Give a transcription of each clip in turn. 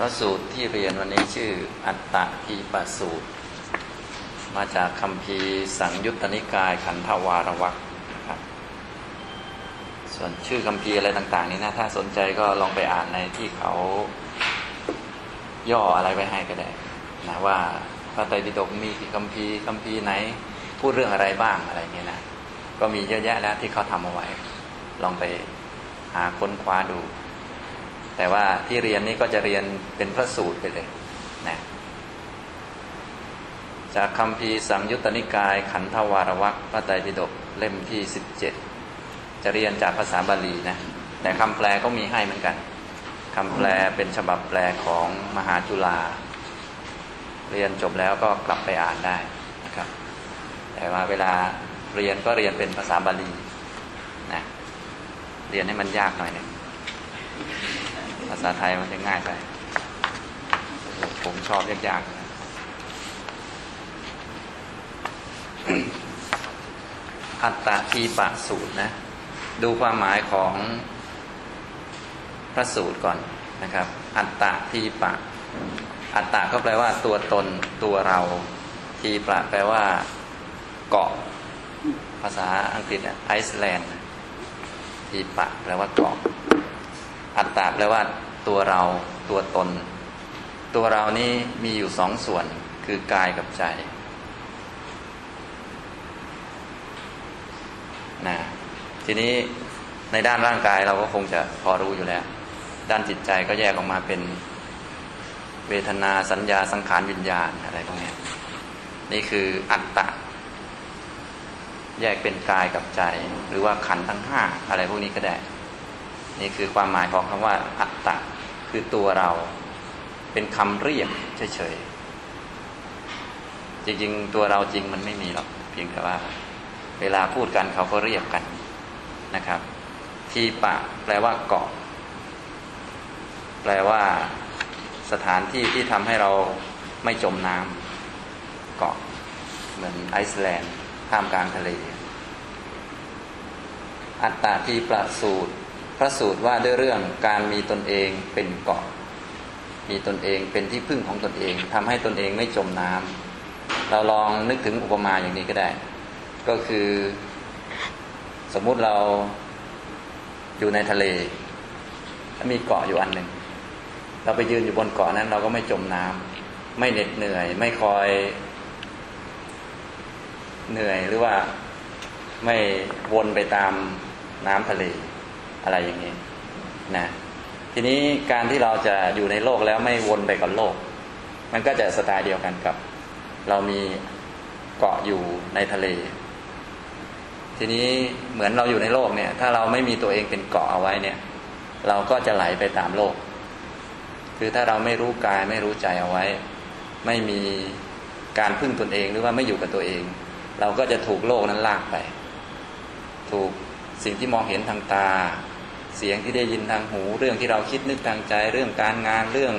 พระสูตรที่เรียนวันนี้ชื่ออัตตะทีปสูตร มาจากคำพีสังยุตตนิกายขันธวารวักครับ ส่วนชื่อคำพีอะไรต่าง ๆ นี้นะ ถ้าสนใจก็ลองไปอ่านในที่เขาย่ออะไรไว้ให้ก็ได้นะว่าพระไตรปิฎกมีกี่คำพีคำพีไหน พูดเรื่องอะไรบ้างอะไรเงี้ยนะก็มีเยอะแยะแล้วที่เขาทำเอาไว้ ลองไปหาค้นคว้าดู แต่ว่าที่เรียนนี่ก็จะเรียนเป็นพระสูตรไปเลยนะจากคำพีสังยุตตนิกาย ขันธวารวักพระไตรปิฎกเล่มที่สิบเจ็ดจะเรียนจากภาษาบาลีนะแต่คำแปลก็มีให้เหมือนกันคำแปลเป็นฉบับแปลของมหาจุฬาเรียนจบแล้วก็กลับไปอ่านได้นะครับ แต่ว่าเวลาเรียนก็เรียนเป็นภาษาบาลีนะเรียนให้มันยากหน่อยนึง ภาษาไทยมันจะง่ายไป ผมชอบยากๆอัตตาทีปะสูตรนะ ดูความหมายของพระสูตรก่อนนะครับ อัตตาทีปะ อัตตาก็แปลว่าตัวตนตัวเรา ทีปะแปลว่า เกาะ ภาษาอังกฤษไอซ์แลนด์ทีปะแปลว่าเกาะ อัตตาแปลว่าตัวเราตัวตน ตัวเรานี่มีอยู่สองส่วนคือกายกับใจนะทีนี้ในด้านร่างกายเราก็คงจะพอรู้อยู่แล้ว ด้านจิตใจก็แยกออกมาเป็นเวทนาสัญญาสังขารวิญญาณอะไรพวกนี้นี่คืออัตตะ แยกเป็นกายกับใจ หรือว่าขันทั้งห้าอะไรพวกนี้ก็ได้ นี่คือความหมายของคำว่าอัตตะคือตัวเรา เป็นคำเรียกเฉยๆจริงๆ ตัวเราจริงมันไม่มีหรอกเพียงแต่ว่า เวลาพูดกันเขาก็เรียกกันนะครับ ทีปะแปลว่าเกาะ แปลว่า สถานที่ที่ทำให้เราไม่จมน้ำเกาะเหมือนไอซ์แลนด์ท่ามกลางทะเล อัตตาทีประสูตร พระสูตรว่าด้วยเรื่องการมีตนเองเป็นเกาะ มีตนเองเป็นที่พึ่งของตนเองทำให้ตนเองไม่จมน้ำเราลองนึกถึงอุปมาอย่างนี้ก็ได้ ก็คือ สมมุติเราอยู่ในทะเลมีเกาะอยู่อันหนึ่งเราไปยืนอยู่บนเกาะนั้น เราก็ไม่จมน้ำไม่เหน็ดเหนื่อย ไม่คอย เหนื่อยหรือว่าไม่วนไปตามน้ำทะเล อะไรอย่างนี้นะทีนี้การที่เราจะอยู่ในโลกแล้วไม่วนไปกับโลก มันก็จะสไตล์เดียวกันกับ เรามีเกาะอยู่ในทะเล ทีนี้เหมือนเราอยู่ในโลกเนี่ย ถ้าเราไม่มีตัวเองเป็นเกาะเอาไว้เนี่ย เราก็จะไหลไปตามโลก คือถ้าเราไม่รู้กายไม่รู้ใจเอาไว้ ไม่มีการพึ่งตนเองหรือว่าไม่อยู่กับตัวเอง เราก็จะถูกโลกนั้นลากไป ถูกสิ่งที่มองเห็นทางตา เสียงที่ได้ยินทางหู เรื่องที่เราคิดนึกทางใจ เรื่องการงานเรื่อง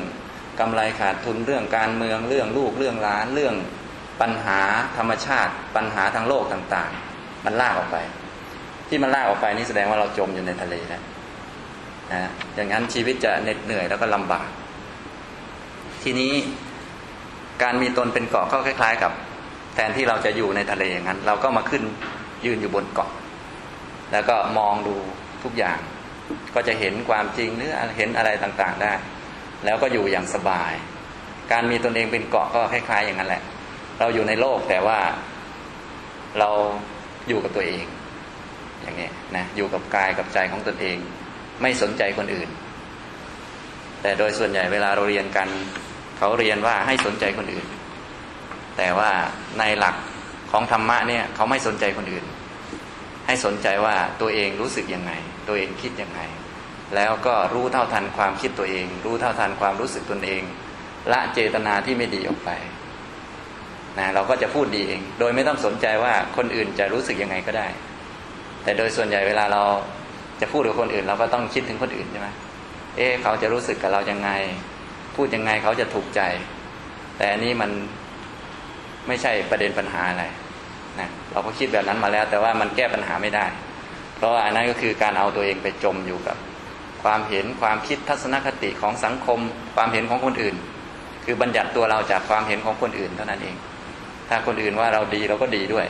กำไรขาดทุนเรื่องการเมืองเรื่องลูกเรื่องหลานเรื่องปัญหาธรรมชาติ ปัญหาทางโลกต่างๆ มันลากออกไป ที่มันลากออกไปนี่แสดงว่าเราจมอยู่ในทะเลแล้วนะอย่างนั้นชีวิตจะเหน็ดเหนื่อยแล้วก็ลำบาก ทีนี้การมีตนเป็นเกาะก็คล้าย ๆ กับ แทนที่เราจะอยู่ในทะเลอย่างนั้น เราก็มาขึ้นยืนอยู่บนเกาะ แล้วก็มองดูทุกอย่าง ก็จะเห็นความจริงหรือเห็นอะไรต่างๆได้ แล้วก็อยู่อย่างสบาย การมีตนเองเป็นเกาะก็คล้ายๆอย่างนั้นแหละ เราอยู่ในโลกแต่ว่าเราอยู่กับตัวเอง อย่างนี้นะอยู่กับกายกับใจของตนเอง ไม่สนใจคนอื่น แต่โดยส่วนใหญ่เวลาเราเรียนกัน เขาเรียนว่าให้สนใจคนอื่น แต่ว่าในหลักของธรรมะเนี่ยเขาไม่สนใจคนอื่น ให้สนใจว่าตัวเองรู้สึกยังไง ตัวเองคิดยังไง แล้วก็รู้เท่าทันความคิดตัวเอง รู้เท่าทันความรู้สึกตนเอง ละเจตนาที่ไม่ดีออกไปนะเราก็จะพูดดีเอง โดยไม่ต้องสนใจว่าคนอื่นจะรู้สึกยังไงก็ได้ แต่โดยส่วนใหญ่เวลาเราจะพูดกับคนอื่น เราก็ต้องคิดถึงคนอื่นใช่ไหมเอ๊ะเขาจะรู้สึกกับเรายังไง พูดยังไงเขาจะถูกใจ แต่อันนี้มันไม่ใช่ประเด็นปัญหาอะไรนะเราก็คิดแบบนั้นมาแล้ว แต่ว่ามันแก้ปัญหาไม่ได้ เพราะว่าอันนั้นก็คือการเอาตัวเองไปจมอยู่กับ ความเห็นความคิดทัศนคติของสังคม ความเห็นของคนอื่น คือบัญญัติตัวเราจากความเห็นของคนอื่นเท่านั้นเอง ถ้าคนอื่นว่าเราดีเราก็ดีด้วย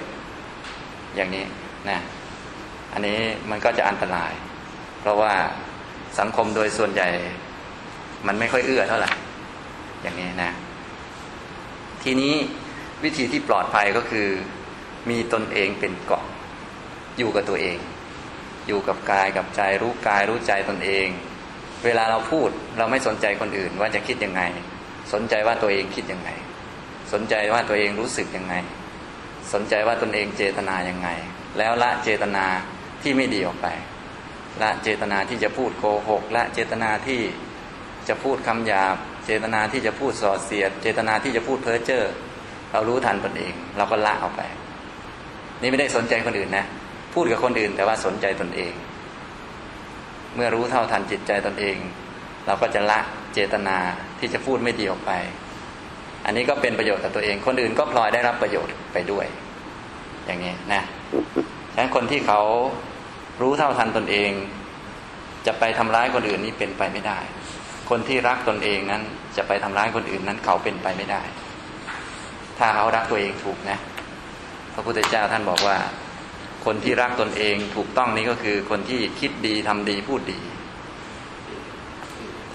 อย่างนี้นะอันนี้มันก็จะอันตราย เพราะว่าสังคมโดยส่วนใหญ่ มันไม่ค่อยเอื้อเท่าไหร่อย่างนี้นะ ทีนี้วิธีที่ปลอดภัยก็คือ มีตนเองเป็นเกาะอยู่กับตัวเอง อยู่กับกายกับใจรู้กายรู้ใจตนเอง เวลาเราพูดเราไม่สนใจคนอื่นว่าจะคิดยังไง สนใจว่าตัวเองคิดยังไง สนใจว่าตัวเองรู้สึกยังไง สนใจว่าตนเองเจตนายังไง แล้วละเจตนาที่ไม่ดีออกไป ละเจตนาที่จะพูดโกหกละเจตนาที่จะพูดคำหยาบ เจตนาที่จะพูดส่อเสียด เจตนาที่จะพูดเพ้อเจ้อเรารู้ทันตนเอง เราก็ละออกไป นี่ไม่ได้สนใจคนอื่นนะ พูดกับคนอื่น แต่ว่าสนใจตนเอง เมื่อรู้เท่าทันจิตใจตนเอง เราก็จะละเจตนาที่จะพูดไม่ดีออกไป อันนี้ก็เป็นประโยชน์กับตัวเอง คนอื่นก็พลอยได้รับประโยชน์ไปด้วย อย่างนี้นะฉะนั้นคนที่เขารู้เท่าทันตนเอง จะไปทำร้ายคนอื่นนี่เป็นไปไม่ได้ คนที่รักตนเองนั้น จะไปทำร้ายคนอื่นนั้นเขาเป็นไปไม่ได้ ถ้าเขารักตัวเองถูกนะ พระพุทธเจ้าท่านบอกว่า คนที่รักตนเองถูกต้องนี้ก็คือคนที่คิดดีทำดีพูดดี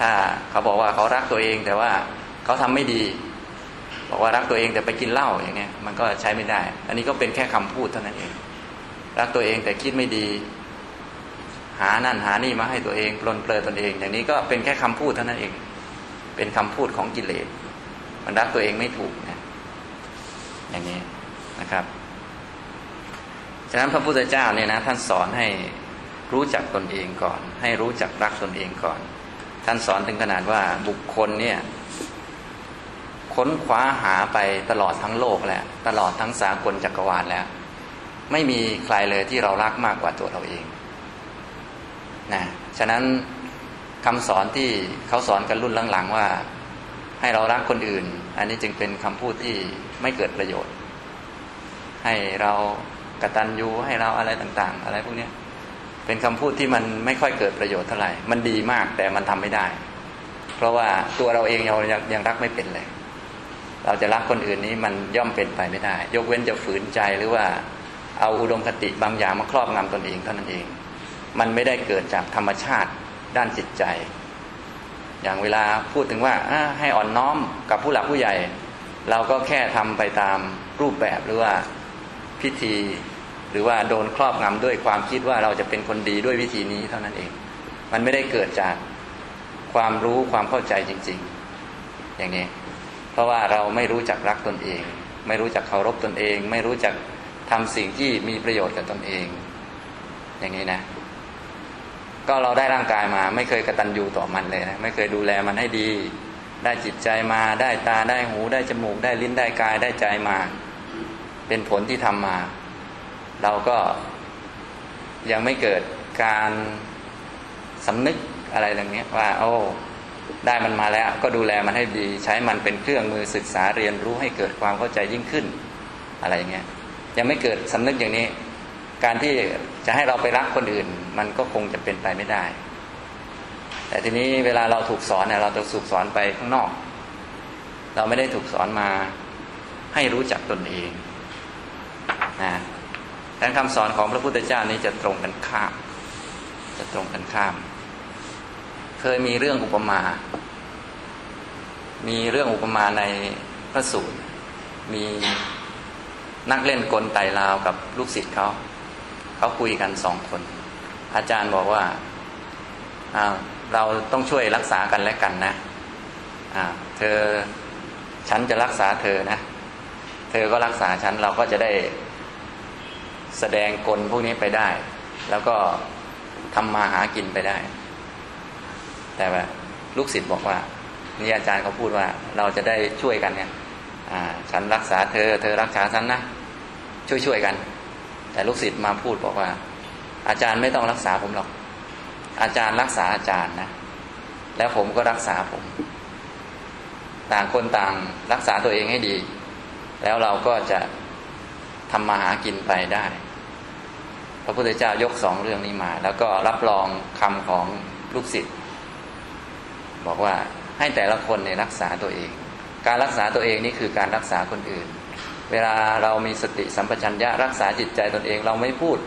ถ้าเขาบอกว่าเขารักตัวเองแต่ว่าเขาทำไม่ดี บอกว่ารักตัวเองแต่ไปกินเหล้าอย่างเงี้ยมันก็ใช้ไม่ได้ อันนี้ก็เป็นแค่คำพูดเท่านั้นเอง รักตัวเองแต่คิดไม่ดี หานั่นหานี่มาให้ตัวเองปลนเปลือตนเอง อย่างนี้ก็เป็นแค่คำพูดเท่านั้นเอง เป็นคำพูดของกิเลสมันรักตัวเองไม่ถูกนะอย่างนี้นะครับ ฉะนั้นพระพุทธเจ้าเนี่ยนะท่านสอนให้รู้จักตนเองก่อน ให้รู้จักรักตนเองก่อน ท่านสอนถึงขนาดว่าบุคคลเนี่ยค้นคว้าหาไปตลอดทั้งโลกแหล้วตลอดทั้งสากลจักรวาลแล้ว ไม่มีใครเลยที่เรารักมากกว่าตัวเราเองนะฉะนั้นคำสอนที่เขาสอนกันรุ่นหลังๆว่า ให้เรารักคนอื่น อันนี้จึงเป็นคำพูดที่ไม่เกิดประโยชน์ ให้เรา กตัญญูให้เราอะไรต่างๆ อะไรพวกนี้เป็นคำพูดที่มันไม่ค่อยเกิดประโยชน์เท่าไหร่ มันดีมากแต่มันทำไม่ได้ เพราะว่าตัวเราเองเรายังยังรักไม่เป็นเลย เราจะรักคนอื่นนี้มันย่อมเป็นไปไม่ได้ ยกเว้นจะฝืนใจหรือว่าเอาอุดมคติบางอย่างมาครอบงำตนเองเท่านั้นเอง มันไม่ได้เกิดจากธรรมชาติด้านจิตใจ อย่างเวลาพูดถึงว่าให้อ่อนน้อมกับผู้หลักผู้ใหญ่ เราก็แค่ทำไปตามรูปแบบหรือว่าพิธี หรือว่าโดนครอบงำด้วยความคิดว่าเราจะเป็นคนดีด้วยวิธีนี้เท่านั้นเอง มันไม่ได้เกิดจากความรู้ความเข้าใจจริง ๆ อย่างนี้ เพราะว่าเราไม่รู้จักรักตนเอง ไม่รู้จักเคารพตนเอง ไม่รู้จักทำสิ่งที่มีประโยชน์กับตนเอง อย่างนี้นะ ก็เราได้ร่างกายมา ไม่เคยกระตันยูต่อมันเลยนะไม่เคยดูแลมันให้ดี ได้จิตใจมาได้ตาได้หูได้จมูกได้ลิ้นได้กายได้ใจมา เป็นผลที่ทำมา เราก็ยังไม่เกิดการสำนึกอะไรอย่างนี้ว่า โอ้ได้มันมาแล้ว ก็ดูแลมันให้ดี ใช้มันเป็นเครื่องมือศึกษาเรียนรู้ให้เกิดความเข้าใจยิ่งขึ้น อะไรอย่างเงี้ยยังไม่เกิดสำนึกอย่างนี้ การที่จะให้เราไปรักคนอื่น มันก็คงจะเป็นไปไม่ได้ แต่ทีนี้เวลาเราถูกสอนเนี่ยเราจะถูกสอนไปข้างนอก เราไม่ได้ถูกสอนมาให้รู้จักตนเองนะ ดังคำสอนของพระพุทธเจ้านี้จะตรงกันข้าม จะตรงกันข้าม เคยมีเรื่องอุปมา มีเรื่องอุปมาในพระสูตร มีนักเล่นกลไตลาวกับลูกศิษย์เขา เขาคุยกันสองคน อาจารย์บอกว่าเราต้องช่วยรักษากันและกันนะเธอฉันจะรักษาเธอนะ เธอก็รักษาฉันเราก็จะได้ แสดงกลพวกนี้ไปได้ แล้วก็ทำมาหากินไปได้ แต่ว่าลูกศิษย์บอกว่านี่อาจารย์เขาพูดว่า เราจะได้ช่วยกันเนี่ยฉันรักษาเธอ เธอรักษาฉันนะ ช่วยช่วยกัน แต่ลูกศิษย์มาพูดบอกว่า อาจารย์ไม่ต้องรักษาผมหรอก อาจารย์รักษาอาจารย์นะ แล้วผมก็รักษาผม ต่างคนต่างรักษาตัวเองให้ดี แล้วเราก็จะ ทำมาหากินไปได้ พระพุทธเจ้ายกสองเรื่องนี้มา แล้วก็รับรองคำของลูกศิษย์บอกว่าให้แต่ละคนเนี่ยรักษาตัวเอง การรักษาตัวเองนี่คือการรักษาคนอื่น เวลาเรามีสติสัมปชัญญะรักษาจิตใจตนเอง เราไม่พูด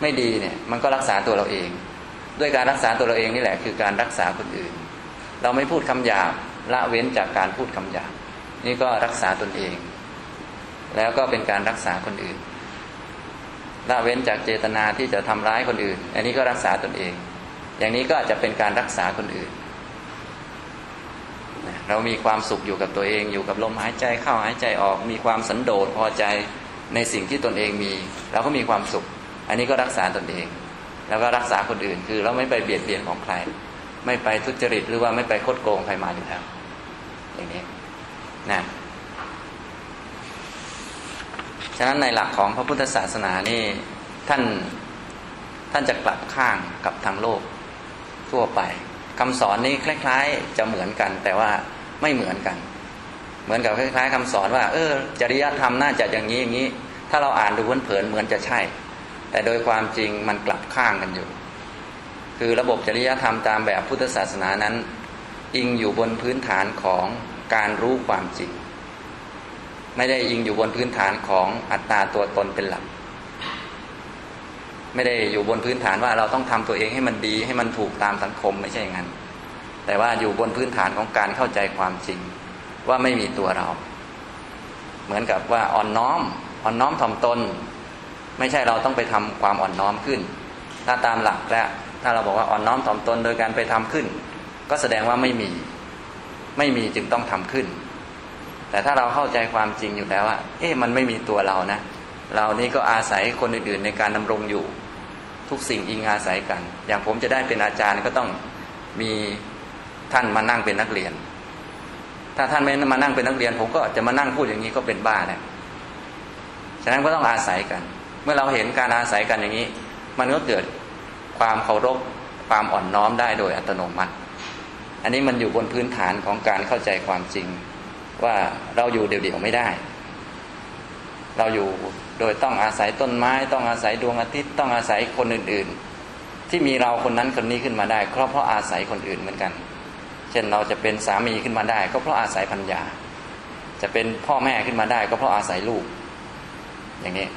ไม่ดีเนี่ย มันก็รักษาตัวเราเอง ด้วยการรักษาตัวเราเองนี่แหละ คือการรักษาคนอื่น เราไม่พูดคำหยาบละเว้นจากการพูดคำหยาบนี่ก็รักษาตนเอง แล้วก็เป็นการรักษาคนอื่นละเว้นจากเจตนาที่จะทำร้ายคนอื่น อันนี้ก็รักษาตนเอง อย่างนี้ก็อาจะเป็นการรักษาคนอื่น เรามีความสุขอยู่กับตัวเองอยู่กับลมหายใจเข้าหายใจออก มีความสันโดษพอใจในสิ่งที่ตนเองมี เราก็มีความสุข อันนี้ก็รักษาตนเอง แล้วก็รักษาคนอื่น คือเราไม่ไปเบียดเบียนของใคร ไม่ไปทุจริตหรือว่าไม่ไปคดโกงใครมาอยู่แล้วอย่างนี้นะ ฉะนั้นในหลักของพระพุทธศาสนานี่ท่านท่านจะกลับข้างกับทางโลกทั่วไปคำสอนนี้คล้าย ๆ จะเหมือนกัน แต่ว่าไม่เหมือนกัน เหมือนกับคล้าย ๆคำสอนว่า เออ จริยธรรมน่าจะอย่างนี้อย่างนี้ ถ้าเราอ่านดูเผินๆเหมือนจะใช่ แต่โดยความจริงมันกลับข้างกันอยู่ คือระบบจริยธรรมตามแบบพุทธศาสนานั้น อิงอยู่บนพื้นฐานของการรู้ความจริง ไม่ได้อิงอยู่บนพื้นฐานของอัตตาตัวตนเป็นหลัก ไม่ได้อยู่บนพื้นฐานว่าเราต้องทำตัวเองให้มันดีให้มันถูกตามสังคมไม่ใช่อย่างนั้น แต่ว่าอยู่บนพื้นฐานของการเข้าใจความจริง ว่าไม่มีตัวเรา เหมือนกับว่าอ่อนน้อมอ่อนน้อมถ่อมตน ไม่ใช่เราต้องไปทำความอ่อนน้อมขึ้น ถ้าตามหลักแล้วถ้าเราบอกว่าอ่อนน้อมถ่อมตนโดยการไปทำขึ้น ก็แสดงว่าไม่มี ไม่มีจึงต้องทำขึ้น แต่ถ้าเราเข้าใจความจริงอยู่แล้วว่าเอ๊ะมันไม่มีตัวเรานะ เรานี่ก็อาศัยคนอื่นๆในการดำรงอยู่ ทุกสิ่งอิงอาศัยกัน อย่างผมจะได้เป็นอาจารย์ก็ต้องมีท่านมานั่งเป็นนักเรียน ถ้าท่านไม่มานั่งเป็นนักเรียน ผมก็จะมานั่งพูดอย่างนี้ก็เป็นบ้าแล้วฉะนั้นก็ต้องอาศัยกัน เมื่อเราเห็นการอาศัยกันอย่างนี้ มันก็เกิดความเคารพความอ่อนน้อมได้โดยอัตโนมัติ อันนี้มันอยู่บนพื้นฐานของการเข้าใจความจริง ว่าเราอยู่เดี่ยวๆไม่ได้ เราอยู่โดยต้องอาศัยต้นไม้ ต้องอาศัยดวงอาทิตย์ต้องอาศัยคนอื่นๆ ที่มีเราคนนั้นคนนี้ขึ้นมาได้เพราะเพราะอาศัยคนอื่นเหมือนกัน เช่นเราจะเป็นสามีขึ้นมาได้ ก็เพราะอาศัยพัญญา จะเป็นพ่อแม่ขึ้นมาได้ ก็เพราะอาศัยลูก อย่างนี้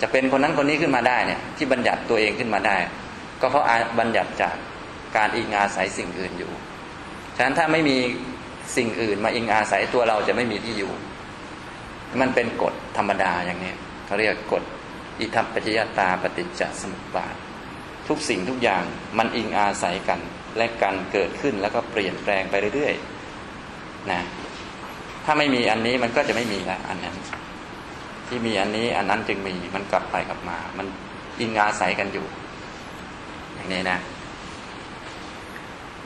จะเป็นคนนั้นคนนี้ขึ้นมาได้เนี่ย ที่บัญญัติตัวเองขึ้นมาได้ ก็เพราะบัญญัติจากการอิงอาศัยสิ่งอื่นอยู่ฉะนั้นถ้าไม่มี สิ่งอื่นมาอิงอาศัยตัวเราจะไม่มีที่อยู่ มันเป็นกฎธรรมดาอย่างนี้เขาเรียกกฎอิทัปปัจจยตาปฏิจจสมุปบาท ทุกสิ่งทุกอย่างมันอิงอาศัยกัน และกันเกิดขึ้นแล้วก็เปลี่ยนแปลงไปเรื่อยๆนะถ้าไม่มีอันนี้มันก็จะไม่มีละอันนั้น ที่มีอันนี้อันนั้นจึงมีมันกลับไปกลับมา มันอิงอาศัยกันอยู่ อย่างนี้นะ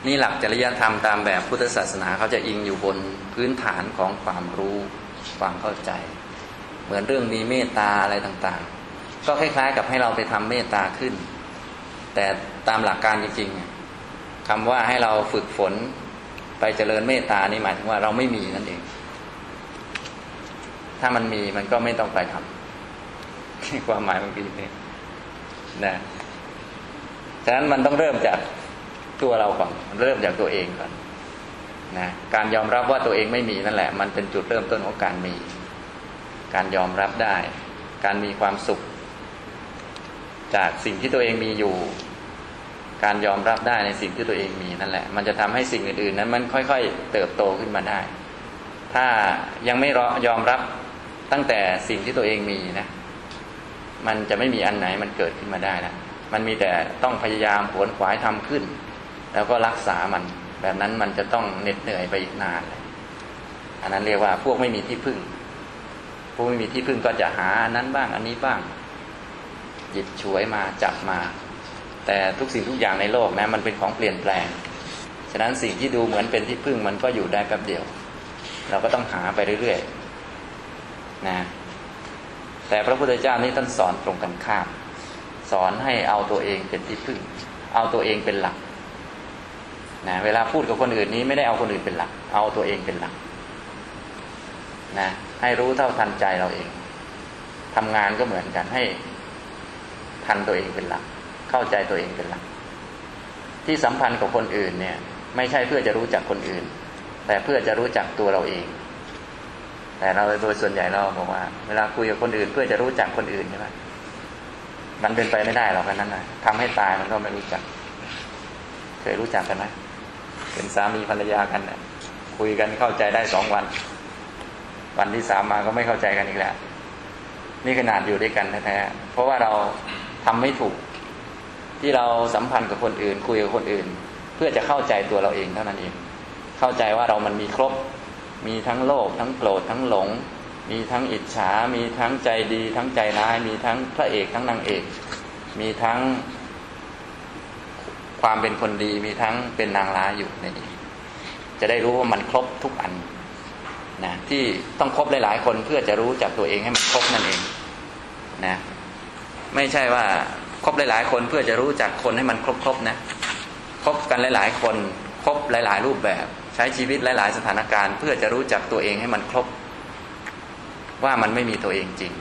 นี่หลักจริยธรรมตามแบบพุทธศาสนาเขาจะอิงอยู่บนพื้นฐานของความรู้ความเข้าใจ เหมือนเรื่องมีเมตตาอะไรต่างๆ ก็คล้ายๆ กับให้เราไปทำเมตตาขึ้น แต่ตามหลักการจริงๆคำว่าให้เราฝึกฝนไปเจริญเมตตานี่หมายถึงว่าเราไม่มีนั่นเอง ถ้ามันมีมันก็ไม่ต้องไปทำความหมายมันเป็นอย่างนี้นะฉะนั้นมันต้องเริ่มจาก ตัวเราก่อนเริ่มจากตัวเองก่อนนะการยอมรับว่าตัวเองไม่มีนั่นแหละ มันเป็นจุดเริ่มต้นของการมี การยอมรับได้ การมีความสุข จากสิ่งที่ตัวเองมีอยู่ การยอมรับได้ในสิ่งที่ตัวเองมีนั่นแหละ มันจะทำให้สิ่งอื่นๆ นั้นมันค่อยๆ เติบโตขึ้นมาได้ ถ้ายังไม่ยอมรับตั้งแต่สิ่งที่ตัวเองมีนะ มันจะไม่มีอันไหนมันเกิดขึ้นมาได้นะมันมีแต่ต้องพยายามขวนขวายทำขึ้น แล้วก็รักษามัน แบบนั้นมันจะต้องเหน็ดเหนื่อยไปอีกนานเลยอันนั้นเรียกว่าพวกไม่มีที่พึ่ง พวกไม่มีที่พึ่งก็จะหาอันนั้นบ้างอันนี้บ้าง หยิบฉวยมาจับมา แต่ทุกสิ่งทุกอย่างในโลกนะมันเป็นของเปลี่ยนแปลง ฉะนั้นสิ่งที่ดูเหมือนเป็นที่พึ่งมันก็อยู่ได้แป๊บเดียว เราก็ต้องหาไปเรื่อยๆนะแต่พระพุทธเจ้านี่ท่านสอนตรงกันข้าม สอนให้เอาตัวเองเป็นที่พึ่ง เอาตัวเองเป็นหลัก นะเวลาพูดกับคนอื่นนี้ไม่ได้เอาคนอื่นเป็นหลัก เอาตัวเองเป็นหลักนะให้รู้เท่าทันใจเราเองทำงานก็เหมือนกันให้ทันตัวเองเป็นหลัก เข้าใจตัวเองเป็นหลัก ที่สัมพันธ์กับคนอื่นเนี่ย ไม่ใช่เพื่อจะรู้จักคนอื่น แต่เพื่อจะรู้จักตัวเราเอง แต่เราโดยส่วนใหญ่เราบอกว่า เวลาคุยกับคนอื่น เพื่อจะรู้จักคนอื่นใช่ไหมมันเป็นไปไม่ได้หรอกกันนั้นนะทำให้ตายมันก็ไม่รู้จัก เคยรู้จักกันไหม เป็นสามีภรรยากันนะคุยกันเข้าใจได้สองวัน วันที่สามมาก็ไม่เข้าใจกันอีกแล้ว นี่ขนาดอยู่ด้วยกันแท้ๆเพราะว่าเราทำไม่ถูก ที่เราสัมพันธ์กับคนอื่น คุยกับคนอื่น เพื่อจะเข้าใจตัวเราเองเท่านั้นเอง เข้าใจว่าเรามันมีครบ มีทั้งโลภทั้งโกรธทั้งหลง มีทั้งอิจฉา มีทั้งใจดี ทั้งใจร้าย มีทั้งพระเอกทั้งนางเอก มีทั้ง ความเป็นคนดีมีทั้งเป็นนางร้ายอยู่ในนี้จะได้รู้ว่ามันครบทุกอันนะที่ต้องครบหลาย ๆ คนเพื่อจะรู้จักตัวเองให้มันครบนั่นเองนะไม่ใช่ว่าครบหลาย ๆ คนเพื่อจะรู้จักคนให้มันครบ ๆ นะคบกันหลาย ๆ คนครบหลาย ๆ รูปแบบ ใช้ชีวิตหลาย ๆ สถานการณ์ เพื่อจะรู้จักตัวเองให้มันครบ ว่ามันไม่มีตัวเองจริง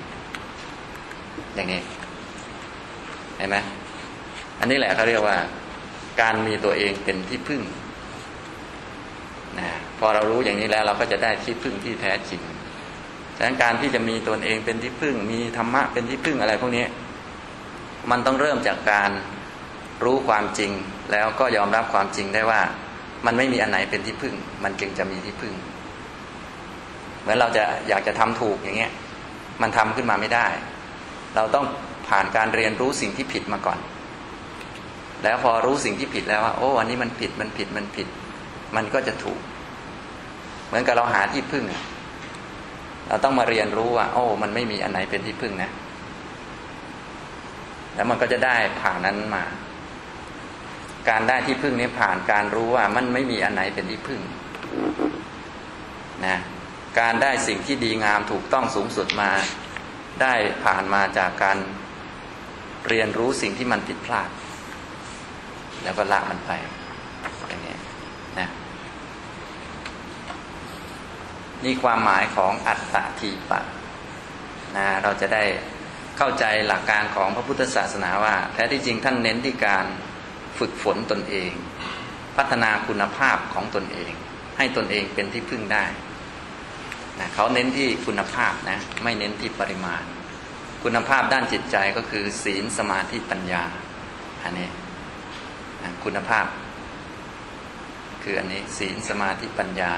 อย่างนี้เห็นไหมอันนี้แหละเขาเรียกว่า การมีตัวเองเป็นที่พึ่งนะพอเรารู้อย่างนี้แล้วเราก็จะได้ที่พึ่งที่แท้จริงดังนั้นการที่จะมีตนเองเป็นที่พึ่ง มีธรรมะเป็นที่พึ่งอะไรพวกนี้ มันต้องเริ่มจากการรู้ความจริง แล้วก็ยอมรับความจริงได้ว่า มันไม่มีอันไหนเป็นที่พึ่ง มันจึงจะมีที่พึ่ง เหมือนเราจะอยากจะทำถูกอย่างเงี้ย มันทำขึ้นมาไม่ได้ เราต้องผ่านการเรียนรู้สิ่งที่ผิดมาก่อน แล้วพอรู้สิ่งที่ผิดแล้วว่าโอ้อันนี้มันผิดมันผิดมันผิด มันก็จะถูก เหมือนกับเราหาที่พึ่ง เราต้องมาเรียนรู้ว่า โอ้ มันไม่มีอันไหนเป็นที่พึ่งนะ แล้วมันก็จะได้ผ่านนั้นมา การได้ที่พึ่งนี้ผ่านการรู้ว่ามันไม่มีอันไหนเป็นที่พึ่ง นะการได้สิ่งที่ดีงามถูกต้องสูงสุดมา ได้ผ่านมาจากการเรียนรู้สิ่งที่มันผิดพลาด แล้วก็ละมันไปอย่างนี้นะนี่ความหมายของอัตตทีปะนะเราจะได้เข้าใจหลักการของพระพุทธศาสนาว่า แท้ที่จริงท่านเน้นที่การฝึกฝนตนเอง พัฒนาคุณภาพของตนเอง ให้ตนเองเป็นที่พึ่งได้นะเขาเน้นที่คุณภาพนะไม่เน้นที่ปริมาณ คุณภาพด้านจิตใจก็คือศีลสมาธิปัญญาอันนี้ คุณภาพ คืออันนี้ศีลสมาธิปัญญา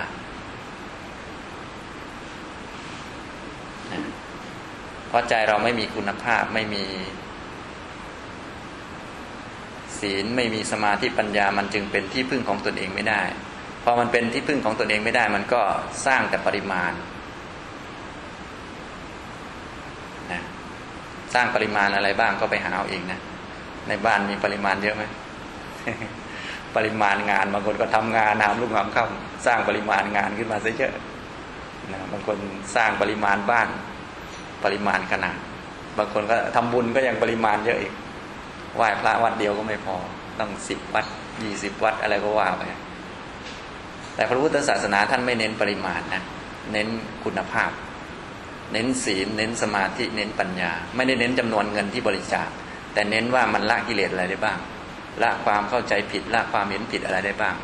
เพราะใจเราไม่มีคุณภาพไม่มี ศีลไม่มีสมาธิปัญญา มันจึงเป็นที่พึ่งของตนเองไม่ได้พอมันเป็นที่พึ่งของตนเองไม่ได้ มันก็สร้างแต่ปริมาณนะสร้างปริมาณอะไรบ้างก็ไปหาเอาเองนะ ในบ้านมีปริมาณเยอะไหม ปริมาณงานบางคนก็ทำงานหามลูกหามค่ำสร้างปริมาณงานขึ้นมาซะเยอะนะบางคนสร้างปริมาณบ้านปริมาณขนาด บางคนก็ทำบุญก็ยังปริมาณเยอะอีกไหว้พระวัดเดียวก็ไม่พอต้องสิบวัดยี่สิบวัดอะไรก็ว่าไปแต่พระพุทธศาสนาท่านไม่เน้นปริมาณนะเน้นคุณภาพ เน้นศีลเน้นสมาธิเน้นปัญญา ไม่ได้เน้นจำนวนเงินที่บริจาคแต่เน้นว่ามันละกิเลสอะไรได้บ้าง ละความเข้าใจผิดละความเห็นผิดอะไรได้บ้าง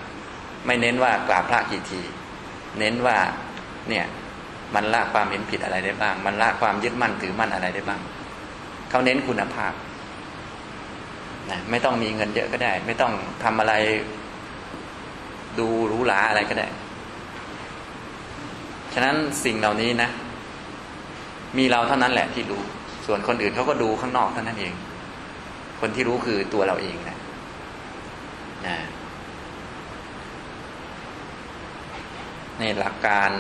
ไม่เน้นว่ากราบพระกี่ที เน้นว่าเนี่ยมันละความเห็นผิดอะไรได้บ้าง มันละความยึดมั่นถือมั่นอะไรได้บ้างเขาเน้นคุณภาพนะไม่ต้องมีเงินเยอะก็ได้ ไม่ต้องทำอะไร ดูหรูหราอะไรก็ได้ ฉะนั้นสิ่งเหล่านี้นะ มีเราเท่านั้นแหละที่รู้ ส่วนคนอื่นเขาก็ดูข้างนอกเท่านั้นเอง คนที่รู้คือตัวเราเองนะ นะในหลักการ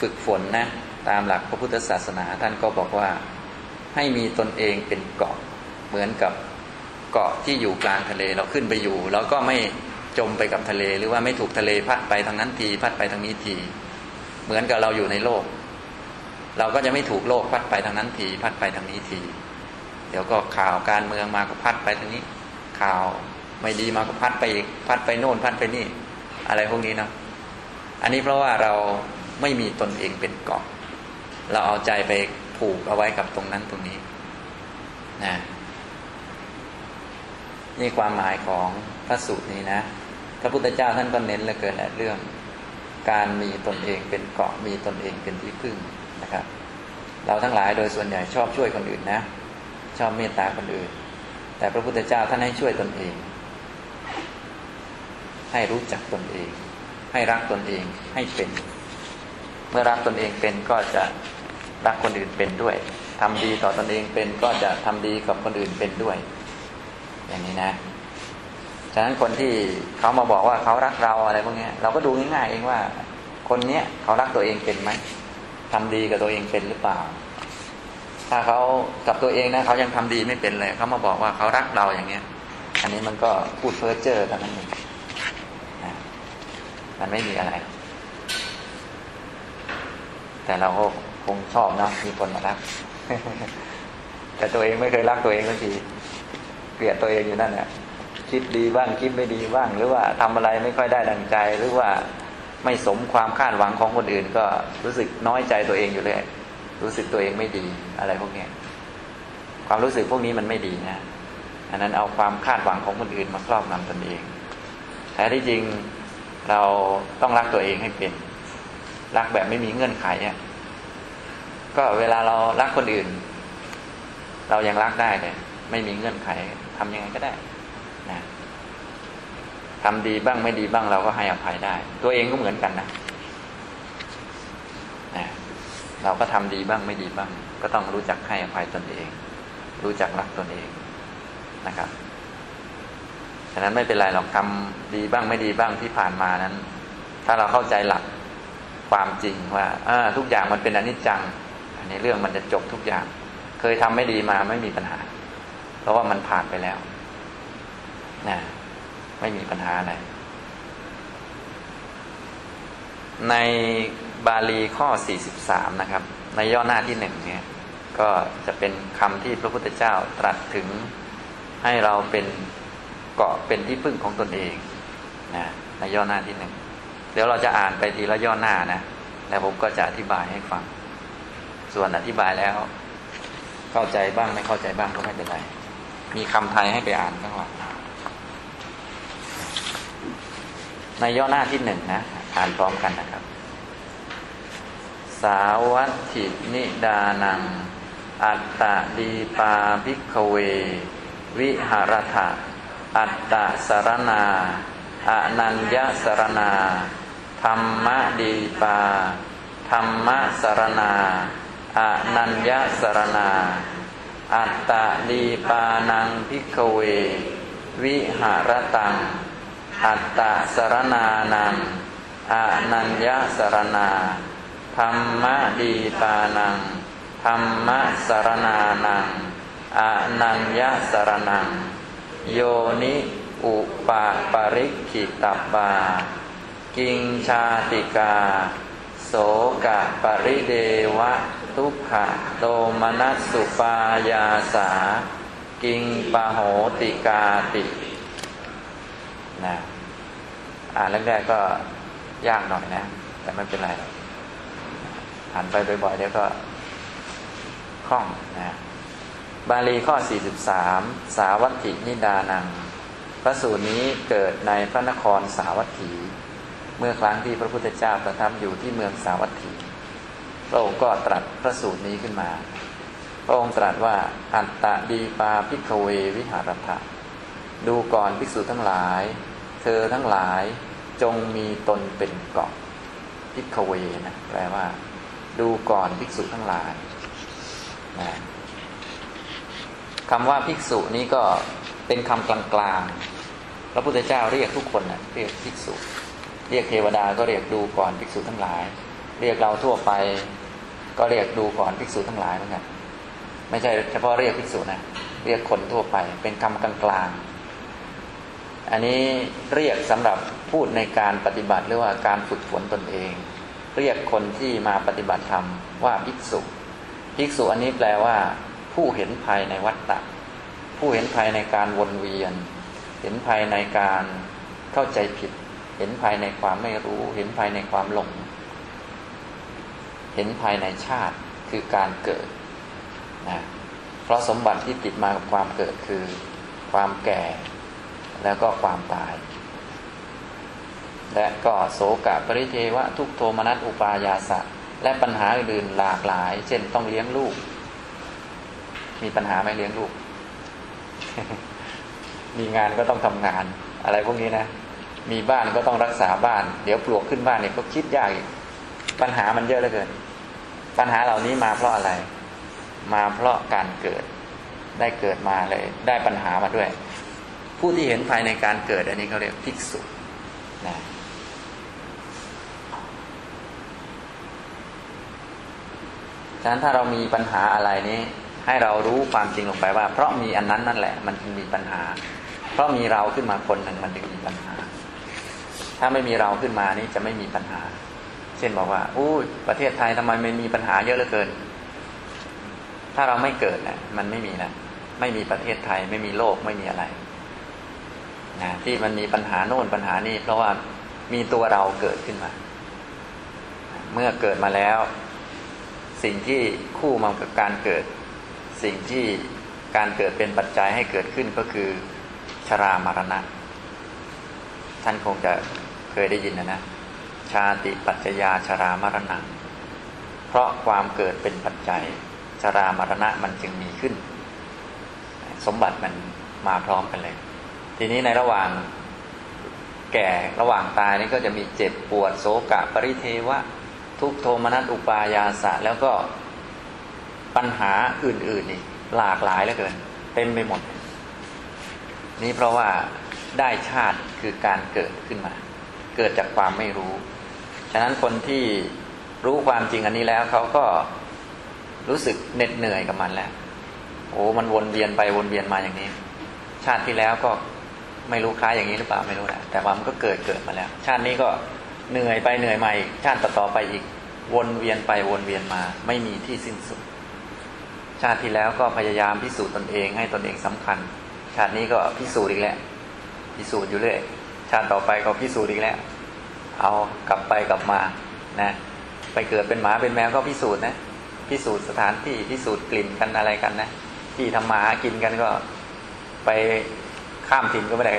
ฝึกฝนนะ ตามหลักพระพุทธศาสนาท่านก็บอกว่าให้มีตนเองเป็นเกาะเหมือนกับเกาะที่อยู่กลางทะเลเราขึ้นไปอยู่แล้วก็ไม่จมไปกับทะเลหรือว่าไม่ถูกทะเลพัดไปทางนั้นทีพัดไปทางนี้ที เหมือนกับเราอยู่ในโลก เราก็จะไม่ถูกโลกพัดไปทางนั้นที พัดไปทางนี้ที เดี๋ยวก็ข่าวการเมืองมาก็พัดไปทางนี้ ข่าว ไม่ดีมาก็พัดไปอีกพัดไปโน่นพัดไปนี่ อะไรพวกนี้เนาะอันนี้เพราะว่าเราไม่มีตนเองเป็นเกาะเราเอาใจไปผูกเอาไว้กับตรงนั้นตรงนี้นะนี่ความหมายของพระสูตรนี้นะ พระพุทธเจ้าท่านก็เน้นเหลือเกินและเรื่อง การมีตนเองเป็นเกาะมีตนเองเป็นที่พึ่งนะครับ เราทั้งหลายโดยส่วนใหญ่ชอบช่วยคนอื่นนะ ชอบเมตตาคนอื่น แต่พระพุทธเจ้าท่านให้ช่วยตนเอง ให้รู้จักตนเอง ให้รักตนเองให้เป็น เมื่อรักตนเองเป็นก็จะรักคนอื่นเป็นด้วยทำดีต่อตนเองเป็นก็จะทำดีกับคนอื่นเป็นด้วย อย่างนี้นะ ฉะนั้นคนที่เขามาบอกว่าเขารักเราอะไรพวกนี้เราก็ดูง่ายๆเองว่า คนเนี้ยเขารักตัวเองเป็นไหมทำดีกับตัวเองเป็นหรือเปล่า ถ้าเขากับตัวเองนะเขายังทำดีไม่เป็นเลยเขามาบอกว่าเขารักเราอย่างเงี้ย อันนี้มันก็พูดเพ้อเจ้อเท่านั้นเอง มันไม่มีอะไร แต่เราก็คงชอบเนาะมีคนมารัก แต่ตัวเองไม่เคยรักตัวเองสักทีเกลียดตัวเองอยู่นั่นแหละคิดดีบ้างคิดไม่ดีบ้าง หรือว่าทำอะไรไม่ค่อยได้ดังใจ หรือว่าไม่สมความคาดหวังของคนอื่น ก็รู้สึกน้อยใจตัวเองอยู่เลยรู้สึกตัวเองไม่ดีอะไรพวกนี้ความรู้สึกพวกนี้มันไม่ดีนะอันนั้นเอาความคาดหวังของคนอื่นมาครอบงำตนเองแต่ที่จริง เราต้องรักตัวเองให้เป็น รักแบบไม่มีเงื่อนไขอะก็เวลาเรารักคนอื่น เรายังรักได้เลยไม่มีเงื่อนไขทำยังไงก็ได้นะทำดีบ้างไม่ดีบ้างเราก็ให้อภัยได้ ตัวเองก็เหมือนกันนะนะเราก็ทำดีบ้างไม่ดีบ้าง ก็ต้องรู้จักให้อภัยตนเอง รู้จักรักตนเองนะครับ ฉะนั้นไม่เป็นไรหรอกทำดีบ้างไม่ดีบ้างที่ผ่านมานั้น ถ้าเราเข้าใจหลักความจริงว่าทุกอย่างมันเป็นอนิจจัง อันนี้เรื่องมันจะจบทุกอย่าง เคยทำไม่ดีมาไม่มีปัญหา เพราะว่ามันผ่านไปแล้วนะไม่มีปัญหาอะไรในบาลีข้อ 43 นะครับ ในย่อหน้าที่หนึ่งเนี่ย ก็จะเป็นคำที่พระพุทธเจ้าตรัสถึงให้เราเป็น กาะเป็นที่พึ่งของตนเองนะในย่อหน้าที่หนึ่งเดี๋ยวเราจะอ่านไปทีละย่อหน้านะแล้วผมก็จะอธิบายให้ฟัง ส่วนอธิบายแล้ว เข้าใจบ้างไม่เข้าใจบ้างก็ไม่เป็นไร มีคำไทยให้ไปอ่านข้างหลังในย่อหน้าที่หนึ่งนะ อ่านพร้อมกันนะครับ สาวัตถินิดานัง อัตตะดีปาภิกขเว วิหารถะ อัตตสารนา อนัญญสารนา ธรรมดีปา ธรรมสารนา อนัญญสารนา อัตตดีปานังภิกเว วิหารตัง อัตตะสรนานังอานัญญสรนา ธรรมะดีปานัง ธรรมะสรนานังอานัญญสรนัง โยนิ อุปาปริขิตบา กิงชาติกา โสกะปริเดวะ ทุกขะโตมนัสสุปายาสา กิงปะโหติกาตินะอ่านแรกๆก็ยากหน่อยนะ แต่ไม่เป็นไรอ่านไปบ่อยๆเดี๋ยวก็คล่องนะ บาลีข้อ 43 สาวัตถินิดานัง พระสูตรนี้เกิดในพระนครสาวัตถี เมื่อครั้งที่พระพุทธเจ้าประทับอยู่ที่เมืองสาวัตถี พระองค์ก็ตรัสพระสูตรนี้ขึ้นมา พระองค์ตรัสว่าอัตตะดีปาพิกเววิหารถะดูก่อนภิกษุทั้งหลาย เธอทั้งหลายจงมีตนเป็นเกาะพิกเวนะแปลว่า ดูก่อนภิกษุทั้งหลายนะ คำว่าภิกษุนี้ก็เป็นคำกลางๆ พระพุทธเจ้าเรียกทุกคนนะเรียกภิกษุ เรียกเทวดาก็เรียกดูก่อนภิกษุทั้งหลาย เรียกเราทั่วไป ก็เรียกดูก่อนภิกษุทั้งหลายเหมือนกันไม่ใช่เฉพาะเรียกภิกษุนะเรียกคนทั่วไป เป็นคำกลางๆ อันนี้เรียกสำหรับพูดในการปฏิบัติหรือว่าการฝึกฝนตนเอง เรียกคนที่มาปฏิบัติธรรมว่าภิกษุ ภิกษุอันนี้แปลว่า ผู้เห็นภายในวัฏฏะผู้เห็นภายในการวนเวียน เห็นภายในการเข้าใจผิด เห็นภายในความไม่รู้ เห็นภายในความหลง เห็นภายในชาติคือการเกิดนะเพราะสมบัติที่ติดมากับความเกิดคือ ความแก่ แล้วก็ความตาย และก็โสกะปริเทวะทุกโทมนัสอุปายาสะ และปัญหาอื่นๆหลากหลาย เช่นต้องเลี้ยงลูก มีปัญหาไหมเลี้ยงลูก มีงานก็ต้องทำงาน อะไรพวกนี้นะ มีบ้านก็ต้องรักษาบ้าน เดี๋ยวปลวกขึ้นบ้านเนี่ยก็คิดยากอีกปัญหามันเยอะเหลือเกิน ปัญหาเหล่านี้มาเพราะอะไร มาเพราะการเกิด ได้เกิดมาเลย ได้ปัญหามาด้วย ผู้ที่เห็นภายในการเกิด อันนี้เขาเรียกภิกษุนะฉะนั้นถ้าเรามีปัญหาอะไรนี้ ให้เรารู้ความจริงลงไปว่า เพราะมีอันนั้นนั่นแหละ มันจึงมีปัญหา เพราะมีเราขึ้นมาคนหนึ่งมันจึงมีปัญหา ถ้าไม่มีเราขึ้นมานี้จะไม่มีปัญหา เช่นบอกว่าอู้ประเทศไทยทำไมมันมีปัญหาเยอะเหลือเกิน ถ้าเราไม่เกิดนะมันไม่มีแล้วไม่มีประเทศไทยไม่มีโลกไม่มีอะไรนะที่มันมีปัญหาโน่นปัญหานี่เพราะว่ามีตัวเราเกิดขึ้นมา เมื่อเกิดมาแล้ว สิ่งที่คู่มากับการเกิด สิ่งที่การเกิดเป็นปัจจัยให้เกิดขึ้นก็คือชรามรณะ ท่านคงจะเคยได้ยินนะนะ ชาติปัจจยาชรามรณะ เพราะความเกิดเป็นปัจจัย ชรามรณะมันจึงมีขึ้น สมบัติมันมาพร้อมกันเลย ทีนี้ในระหว่างแก่ระหว่างตายนี่ก็จะมีเจ็บปวดโศกะปริเทวะ ทุกโทมนัสอุปายาสะ แล้วก็ ปัญหาอื่นๆอีกหลากหลายเหลือเกิน เต็มไปหมด นี่เพราะว่าได้ชาติคือการเกิดขึ้นมา เกิดจากความไม่รู้ ฉะนั้นคนที่รู้ความจริงอันนี้แล้วเขาก็รู้สึกเหน็ดเหนื่อยกับมันแล้ว โอ้มันวนเวียนไปวนเวียนมาอย่างนี้ ชาติที่แล้วก็ไม่รู้คล้ายอย่างนี้หรือเปล่าไม่รู้แหละแต่ว่ามันก็เกิดเกิดมาแล้ว ชาตินี้ก็เหนื่อยไปเหนื่อยมาอีกชาติต่อๆไปอีก วนเวียนไปวนเวียนมา ไม่มีที่สิ้นสุด ชาติที่แล้วก็พยายามพิสูจน์ตนเองให้ตนเองสำคัญ ชาตินี้ก็พิสูจน์อีกแล้วพิสูจน์อยู่เรื่อยชาติต่อไปก็พิสูจน์อีกแล้ว เอากลับไปกลับมานะไปเกิดเป็นหมาเป็นแมวก็พิสูจน์นะพิสูจน์สถานที่พิสูจน์กลิ่นกันอะไรกันนะที่ทำมาหากินกันก็ไปข้ามถิ่นก็ไม่ได้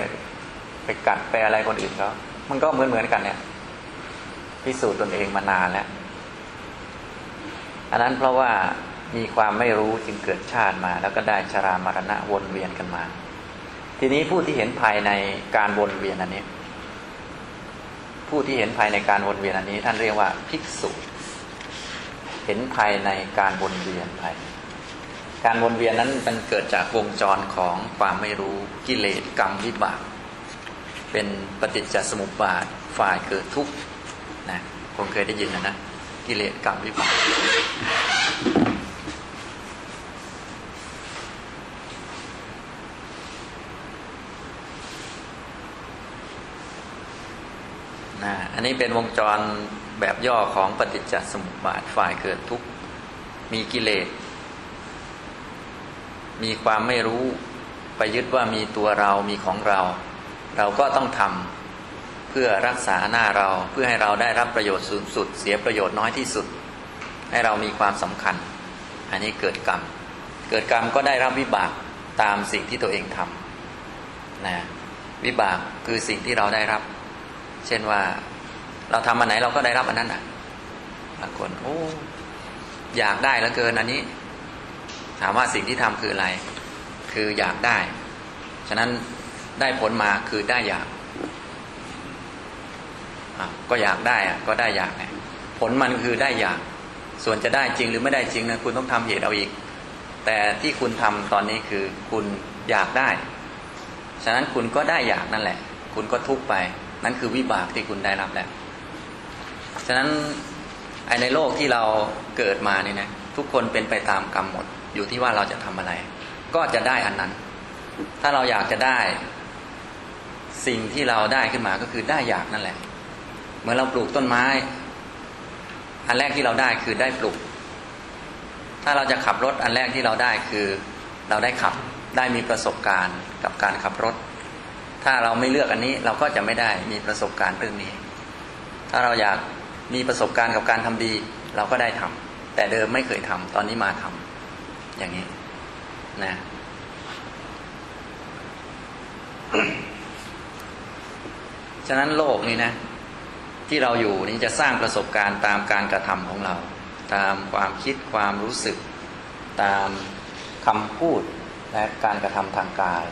ไปกัดไปอะไรคนอื่นเขามันก็เหมือนเหมือนกันเนี่ย พิสูจน์ตนเองมานานแล้ว อันนั้นเพราะว่า มีความไม่รู้จึงเกิดชาติมา แล้วก็ได้ชรามรณะวนเวียนกันมา ทีนี้ผู้ที่เห็นภายในการวนเวียนอันนี้ ผู้ที่เห็นภายในการวนเวียนอันนี้ ท่านเรียกว่าภิกษุ เห็นภายในการวนเวียนภายการวนเวียนนั้นมันเกิดจากวงจรของความไม่รู้กิเลสกรรมวิบาก เป็นปฏิจจสมุปบาทฝ่ายเกิดทุกข์นะคงเคยได้ยินนะนะกิเลสกรรมวิบาก นะอันนี้เป็นวงจรแบบย่อของปฏิจจสมุปบาทฝ่ายเกิดทุกข์มีกิเลส มีความไม่รู้ไปยึดว่ามีตัวเรามีของเรา เราก็ต้องทำเพื่อรักษาหน้าเราเพื่อให้เราได้รับประโยชน์สูงสุด เสียประโยชน์น้อยที่สุด ให้เรามีความสำคัญ อันนี้เกิดกรรม เกิดกรรมก็ได้รับวิบากตามสิ่งที่ตัวเองทำนะวิบากคือสิ่งที่เราได้รับ เช่นว่าเราทำอันไหนเราก็ได้รับอันนั้นอะบางคน โอ้ อยากได้แล้วเกินอันนี้ ถามว่าสิ่งที่ทำคืออะไร คืออยากได้ ฉะนั้นได้ผลมาคือได้อยากก็อยากได้อะก็ได้อยากไงผลมันคือได้อยาก ส่วนจะได้จริงหรือไม่ได้จริงนะคุณต้องทำเหตุเอาอีก แต่ที่คุณทำตอนนี้คือคุณอยากได้ ฉะนั้นคุณก็ได้อยากนั่นแหละ คุณก็ทุกไป นั่นคือวิบากที่คุณได้รับแล้วฉะนั้นไอในโลกที่เราเกิดมาเนี่ยนะทุกคนเป็นไปตามกรรมหมด อยู่ที่ว่าเราจะทำอะไร ก็จะได้อันนั้น ถ้าเราอยากจะได้สิ่งที่เราได้ขึ้นมาก็คือได้อยากนั่นแหละเมื่อเราปลูกต้นไม้ อันแรกที่เราได้คือได้ปลูก ถ้าเราจะขับรถอันแรกที่เราได้คือ เราได้ขับได้มีประสบการณ์กับการขับรถ ถ้าเราไม่เลือกอันนี้เราก็จะไม่ได้มีประสบการณ์เรื่องนี้ ถ้าเราอยากมีประสบการณ์กับการทำดี เราก็ได้ทำแต่เดิมไม่เคยทำตอนนี้มาทำอย่างนี้นะฉะนั้นโลกนี้นะ ที่เราอยู่นี้จะสร้างประสบการณ์ตามการกระทำของเรา ตามความคิดความรู้สึก ตามคำพูดและการกระทำทางกาย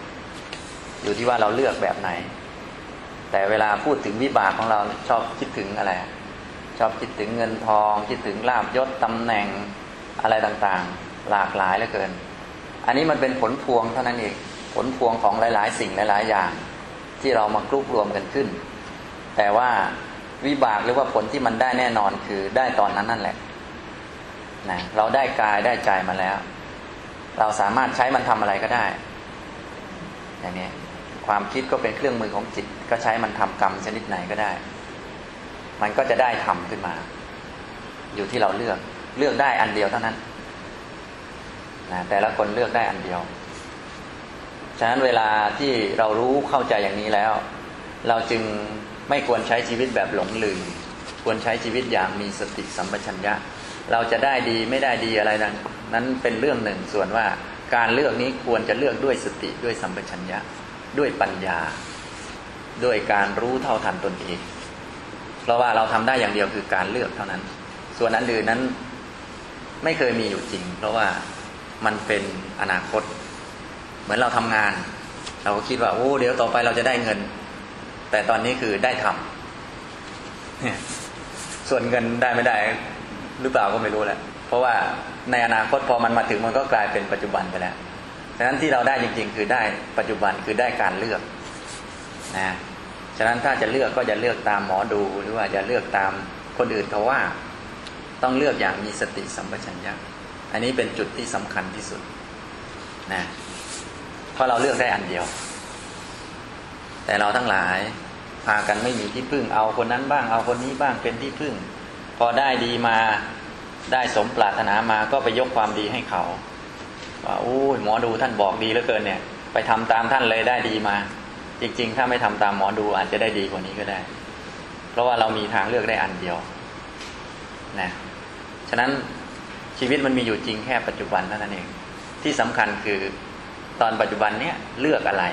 อยู่ที่ว่าเราเลือกแบบไหน แต่เวลาพูดถึงวิบากของเราชอบคิดถึงอะไร ชอบคิดถึงเงินทอง คิดถึงลาบยศตำแหน่งอะไรต่างๆ หลากหลายเหลือเกิน อันนี้มันเป็นผลพวงเท่านั้นเองผลพวงของหลาย ๆ สิ่งหลาย ๆ อย่าง ที่เรามากรุบรวมกันขึ้น แต่ว่าวิบากหรือว่าผลที่มันได้แน่นอนคือได้ตอนนั้นนั่นแหละนะเราได้กายได้ใจมาแล้ว เราสามารถใช้มันทำอะไรก็ได้อย่างนี้ ความคิดก็เป็นเครื่องมือของจิต ก็ใช้มันทำกรรมชนิดไหนก็ได้ มันก็จะได้ทำขึ้นมา อยู่ที่เราเลือกเลือกได้อันเดียวเท่านั้นนะแต่ละคนเลือกได้อันเดียว ฉะนั้นเวลาที่เรารู้เข้าใจอย่างนี้แล้ว เราจึงไม่ควรใช้ชีวิตแบบหลงลืม ควรใช้ชีวิตอย่างมีสติสัมปชัญญะ เราจะได้ดีไม่ได้ดีอะไรนั้น นั้นเป็นเรื่องหนึ่งส่วนว่าการเลือกนี้ควรจะเลือกด้วยสติด้วยสัมปชัญญะ ด้วยปัญญา ด้วยการรู้เท่าทันตนเอง เพราะว่าเราทำได้อย่างเดียวคือการเลือกเท่านั้น ส่วนอันอื่นนั้นไม่เคยมีอยู่จริง เพราะว่ามันเป็นอนาคต เหมือนเราทำงาน เราก็คิดว่าโอ้เดี๋ยวต่อไปเราจะได้เงิน แต่ตอนนี้คือได้ทำส่วนเงินได้ไม่ได้ หรือเปล่าก็ไม่รู้แหละเพราะว่าในอนาคตพอมันมาถึงมันก็กลายเป็นปัจจุบันไปแล้ว ฉะนั้นที่เราได้จริง ๆ คือได้ปัจจุบันคือได้การเลือกนะฉะนั้นถ้าจะเลือกก็จะเลือกตามหมอดูหรือว่าจะเลือกตามคนอื่นเขาว่า ต้องเลือกอย่างมีสติสัมปชัญญะอันนี้เป็นจุดที่สำคัญที่สุดนะเพราะเราเลือกได้อันเดียว แต่เราทั้งหลายพากันไม่มีที่พึ่งเอาคนนั้นบ้างเอาคนนี้บ้างเป็นที่พึ่ง พอได้ดีมาได้สมปรารถนามาก็ไปยกความดีให้เขา ว่าโอ้ยหมอดูท่านบอกดีเหลือเกินเนี่ย ไปทำตามท่านเลยได้ดีมา จริง ๆ ถ้าไม่ทำตามหมอดูอาจจะได้ดีกว่านี้ก็ได้ เพราะว่าเรามีทางเลือกได้อันเดียวนะฉะนั้นชีวิตมันมีอยู่จริงแค่ปัจจุบันเท่านั้นเอง ที่สำคัญคือตอนปัจจุบันเนี้ยเลือกอะไร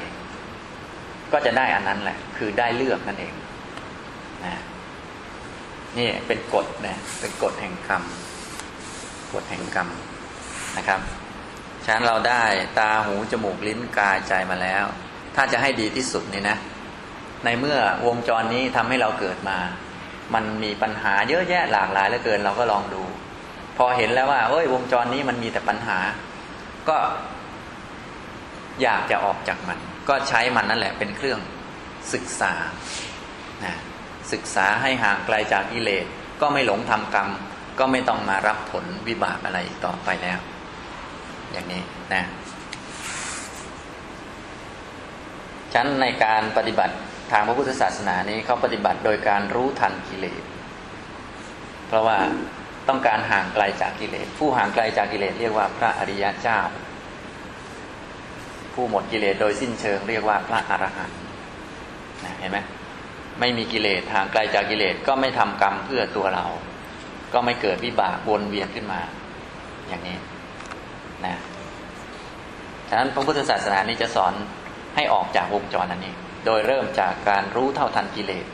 ก็จะได้อันนั้นแหละ คือได้เลือกนั่นเองนะนี่เป็นกฎนะเป็นกฎแห่งกรรมกฎแห่งกรรมนะครับ ฉะนั้นเราได้ตาหูจมูกลิ้นกายใจมาแล้ว ถ้าจะให้ดีที่สุดนี่นะ ในเมื่อวงจรนี้ทำให้เราเกิดมา มันมีปัญหาเยอะแยะหลากหลายเหลือเกินเราก็ลองดู พอเห็นแล้วว่าเอ้ยวงจรนี้มันมีแต่ปัญหา ก็อยากจะออกจากมัน ก็ใช้มันนั่นแหละเป็นเครื่องศึกษานะศึกษาให้ห่างไกลจากกิเลสก็ไม่หลงทำกรรม ก็ไม่ต้องมารับผลวิบากอะไรอีกต่อไปแล้ว อย่างนี้นะฉันในการปฏิบัติทางพระพุทธศาสนานี้เขาปฏิบัติโดยการรู้ทันกิเลส เพราะว่าต้องการห่างไกลจากกิเลส ผู้ห่างไกลจากกิเลสเรียกว่าพระอริยะเจ้า ผู้หมดกิเลสโดยสิ้นเชิงเรียกว่าพระอรหันต์นะเห็นไหมไม่มีกิเลสห่างไกลจากกิเลสก็ไม่ทำกรรมเพื่อตัวเรา ก็ไม่เกิดวิบากวนเวียนขึ้นมา อย่างนี้ นะฉะนั้นพระพุทธศาสนานี้จะสอนให้ออกจากวงจรนั้นนี้ โดยเริ่มจากการรู้เท่าทันกิเลส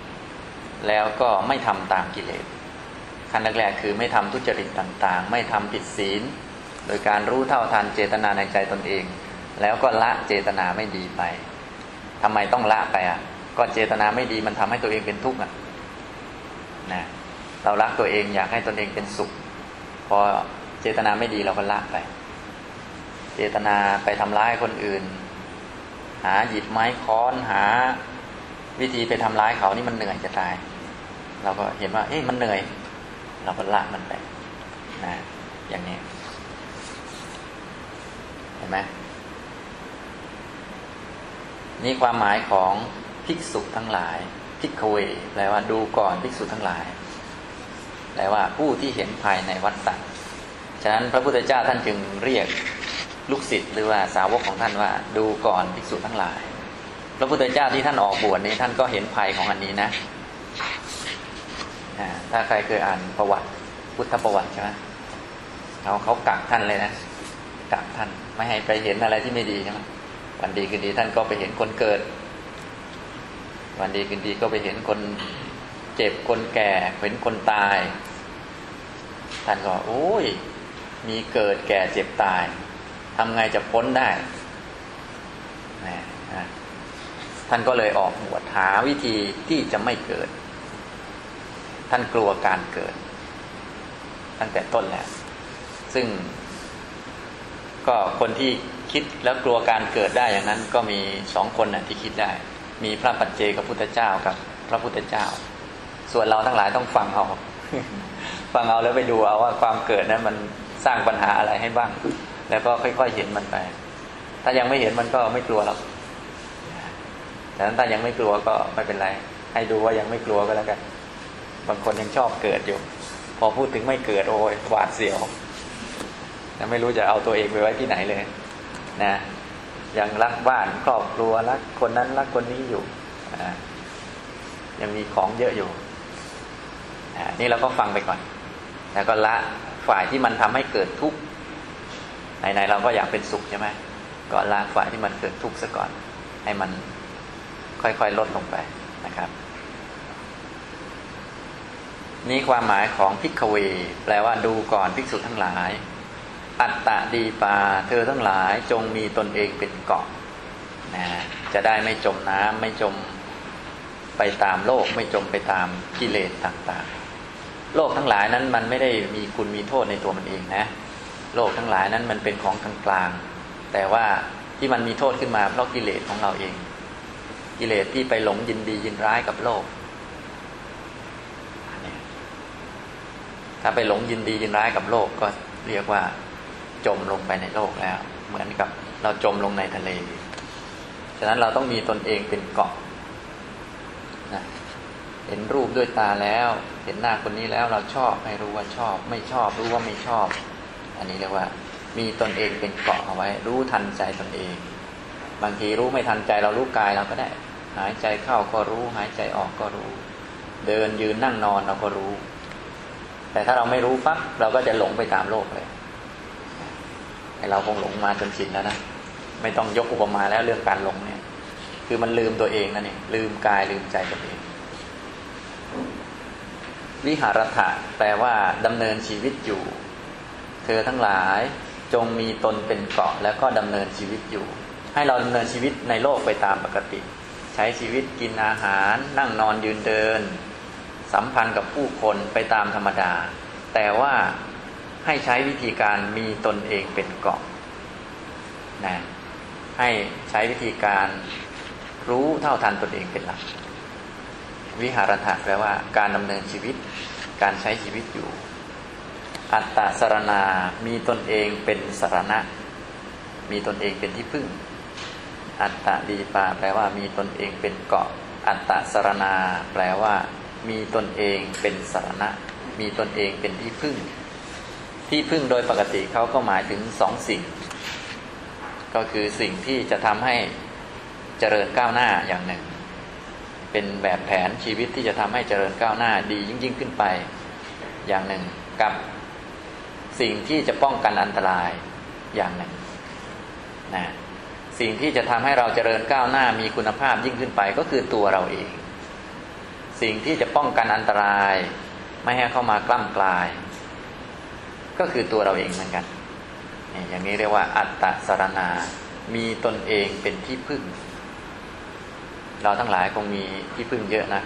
แล้วก็ไม่ทำตามกิเลสขั้นแรกๆคือไม่ทำทุจริตต่างๆ ไม่ทำผิดศีล โดยการรู้เท่าทันเจตนาในใจตนเอง แล้วก็ละเจตนาไม่ดีไปทำไมต้องละไปอะ ก็เจตนาไม่ดีมันทำให้ตัวเองเป็นทุกข์อะนะเรารักตัวเองอยากให้ตนเองเป็นสุข พอเจตนาไม่ดีเราก็ละไป เจตนาไปทำร้ายคนอื่น หาหยิบไม้ค้อนหา วิธีไปทำร้ายเขานี่มันเหนื่อยจะตาย เราก็เห็นว่า เอ๊ะมันเหนื่อย เราก็ละมันไปนะอย่างนี้ เห็นไหมนี่ความหมายของภิกษุทั้งหลายภิกขเวแปลว่าดูก่อนภิกษุทั้งหลายแปลว่าผู้ที่เห็นภายในวัฏฏะฉะนั้นพระพุทธเจ้าท่านจึงเรียก ลูกศิษย์หรือว่าสาวกของท่านว่า ดูก่อนภิกษุทั้งหลาย พระพุทธเจ้าที่ท่านออกบวชนี้ท่านก็เห็นภัยของอันนี้นะถ้าใครเคยอ่านประวัติพุทธประวัติใช่ไหมเขาเขากักท่านเลยนะกักท่านไม่ให้ไปเห็นอะไรที่ไม่ดีใช่ไหมวันดีคืนดีท่านก็ไปเห็นคนเกิด วันดีคืนดีก็ไปเห็นคนเจ็บคนแก่เห็นคนตาย ท่านก็โอ้ย มีเกิดแก่เจ็บตาย ทำไงจะพ้นได้ท่านก็เลยออกบวชหาวิธีที่จะไม่เกิด ท่านกลัวการเกิด ตั้งแต่ต้นแล้ว ซึ่ง ก็คนที่คิดแล้วกลัวการเกิดได้อย่างนั้น ก็มีสองคนนะที่คิดได้ มีพระปัจเจกับพุทธเจ้ากับ พระพุทธเจ้า ส่วนเราทั้งหลายต้องฟังเอาฟังเอาแล้วไปดูเอาว่าความเกิดนั้นมันสร้างปัญหาอะไรให้บ้าง แล้วก็ค่อยๆเห็นมันไป ถ้ายังไม่เห็นมันก็ไม่กลัวหรอกแต่ถ้ายังไม่กลัวก็ไม่เป็นไร ให้ดูว่ายังไม่กลัวก็แล้วกัน บางคนยังชอบเกิดอยู่ พอพูดถึงไม่เกิดโอ้ยหวาดเสียวแล้วไม่รู้จะเอาตัวเองไปไว้ที่ไหนเลย นะ ยังรักบ้านครอบครัวรักคนนั้นรักคนนี้อยู่ยังมีของเยอะอยู่นี่เราก็ฟังไปก่อน แล้วก็ละฝ่ายที่มันทำให้เกิดทุกข์ ไหนๆเราก็อยากเป็นสุขใช่ไหมก็ละฝ่ายที่มันเกิดทุกข์ซะก่อน ให้มันค่อยๆลดลงไปนะครับ นี่ความหมายของพิกเว แปลว่าดูก่อนภิกษุทั้งหลาย อัตตะดีปาเธอทั้งหลายจงมีตนเองเป็นเกาะนะจะได้ไม่จมน้ำไม่จมไปตามโลกไม่จมไปตามกิเลสต่างๆ โลกทั้งหลายนั้นมันไม่ได้มีคุณมีโทษในตัวมันเองนะ โลกทั้งหลายนั้นมันเป็นของกลางๆแต่ว่าที่มันมีโทษขึ้นมาเพราะกิเลสของเราเอง กิเลสที่ไปหลงยินดียินร้ายกับโลก ถ้าไปหลงยินดียินร้ายกับโลกก็เรียกว่าจมลงไปในโลกแล้ว เหมือนกับเราจมลงในทะเล ฉะนั้นเราต้องมีตนเองเป็นเกาะนะเห็นรูปด้วยตาแล้ว เห็นหน้าคนนี้แล้วเราชอบให้รู้ว่าชอบ ไม่ชอบรู้ว่าไม่ชอบ อันนี้เรียกว่า มีตนเองเป็นเกาะเอาไว้ รู้ทันใจตนเอง บางทีรู้ไม่ทันใจเรารู้กายเราก็ได้ หายใจเข้าก็รู้ หายใจออกก็รู้ เดินยืนนั่งนอนเราก็รู้ แต่ถ้าเราไม่รู้ปั๊บเราก็จะหลงไปตามโลกเลยเราคงหลงมาจนชินแล้วนะไม่ต้องยกอุปมาแล้วเรื่องการหลงเนี่ย คือมันลืมตัวเองนั่นเองลืมกายลืมใจตัวเองวิหารถะแปลว่าดำเนินชีวิตอยู่ เธอทั้งหลายจงมีตนเป็นเกาะแล้วก็ดำเนินชีวิตอยู่ ให้เราดำเนินชีวิตในโลกไปตามปกติ ใช้ชีวิตกินอาหาร นั่งนอนยืนเดิน สัมพันธ์กับผู้คนไปตามธรรมดา แต่ว่าให้ใช้วิธีการมีตนเองเป็นเกาะนะให้ใช้วิธีการรู้เท่าทันตนเองเป็นหลัก วิหารถะแปลว่าการดำเนินชีวิต การใช้ชีวิตอยู่ อัตตสารณา มีตนเองเป็นสารณะ มีตนเองเป็นที่พึ่ง อัตตดีปาแปลว่ามีตนเองเป็นเกาะ อัตตสารณา แปลว่า มีตนเองเป็นสารณะ มีตนเองเป็นที่พึ่ง ที่พึ่งโดยปกติเขาก็หมายถึงสองสิ่ง ก็คือสิ่งที่จะทำให้เจริญก้าวหน้าอย่างหนึ่ง เป็นแบบแผนชีวิตที่จะทำให้เจริญก้าวหน้าดียิ่งยิ่งขึ้นไป อย่างหนึ่งกับ สิ่งที่จะป้องกันอันตรายอย่างหนึ่งนะสิ่งที่จะทำให้เราเจริญก้าวหน้ามีคุณภาพยิ่งขึ้นไปก็คือตัวเราเอง สิ่งที่จะป้องกันอันตราย ไม่ให้เข้ามากล้ำกลาย ก็คือตัวเราเองเหมือนกัน อย่างนี้เรียกว่า อัตตสรณา มีตนเองเป็นที่พึ่ง เราทั้งหลายคงมีที่พึ่งเยอะนะ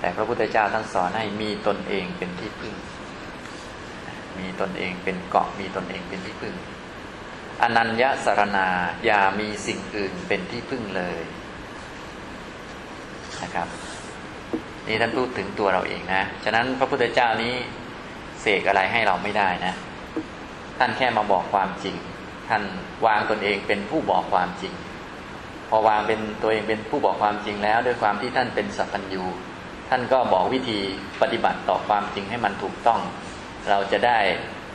แต่พระพุทธเจ้าท่านสอนให้มีตนเองเป็นที่พึ่ง มีตนเองเป็นเกาะมีตนเองเป็นที่พึ่ง อนัญญสารณาอย่ามีสิ่งอื่นเป็นที่พึ่งเลยนะครับ นี่ท่านพูดถึงตัวเราเองนะ ฉะนั้นพระพุทธเจ้านี้เสกอะไรให้เราไม่ได้นะ ท่านแค่มาบอกความจริง ท่านวางตนเองเป็นผู้บอกความจริง พอวางเป็นตัวเองเป็นผู้บอกความจริงแล้ว ด้วยความที่ท่านเป็นสัพพัญญูท่านก็บอกวิธีปฏิบัติต่อความจริงให้มันถูกต้อง เราจะได้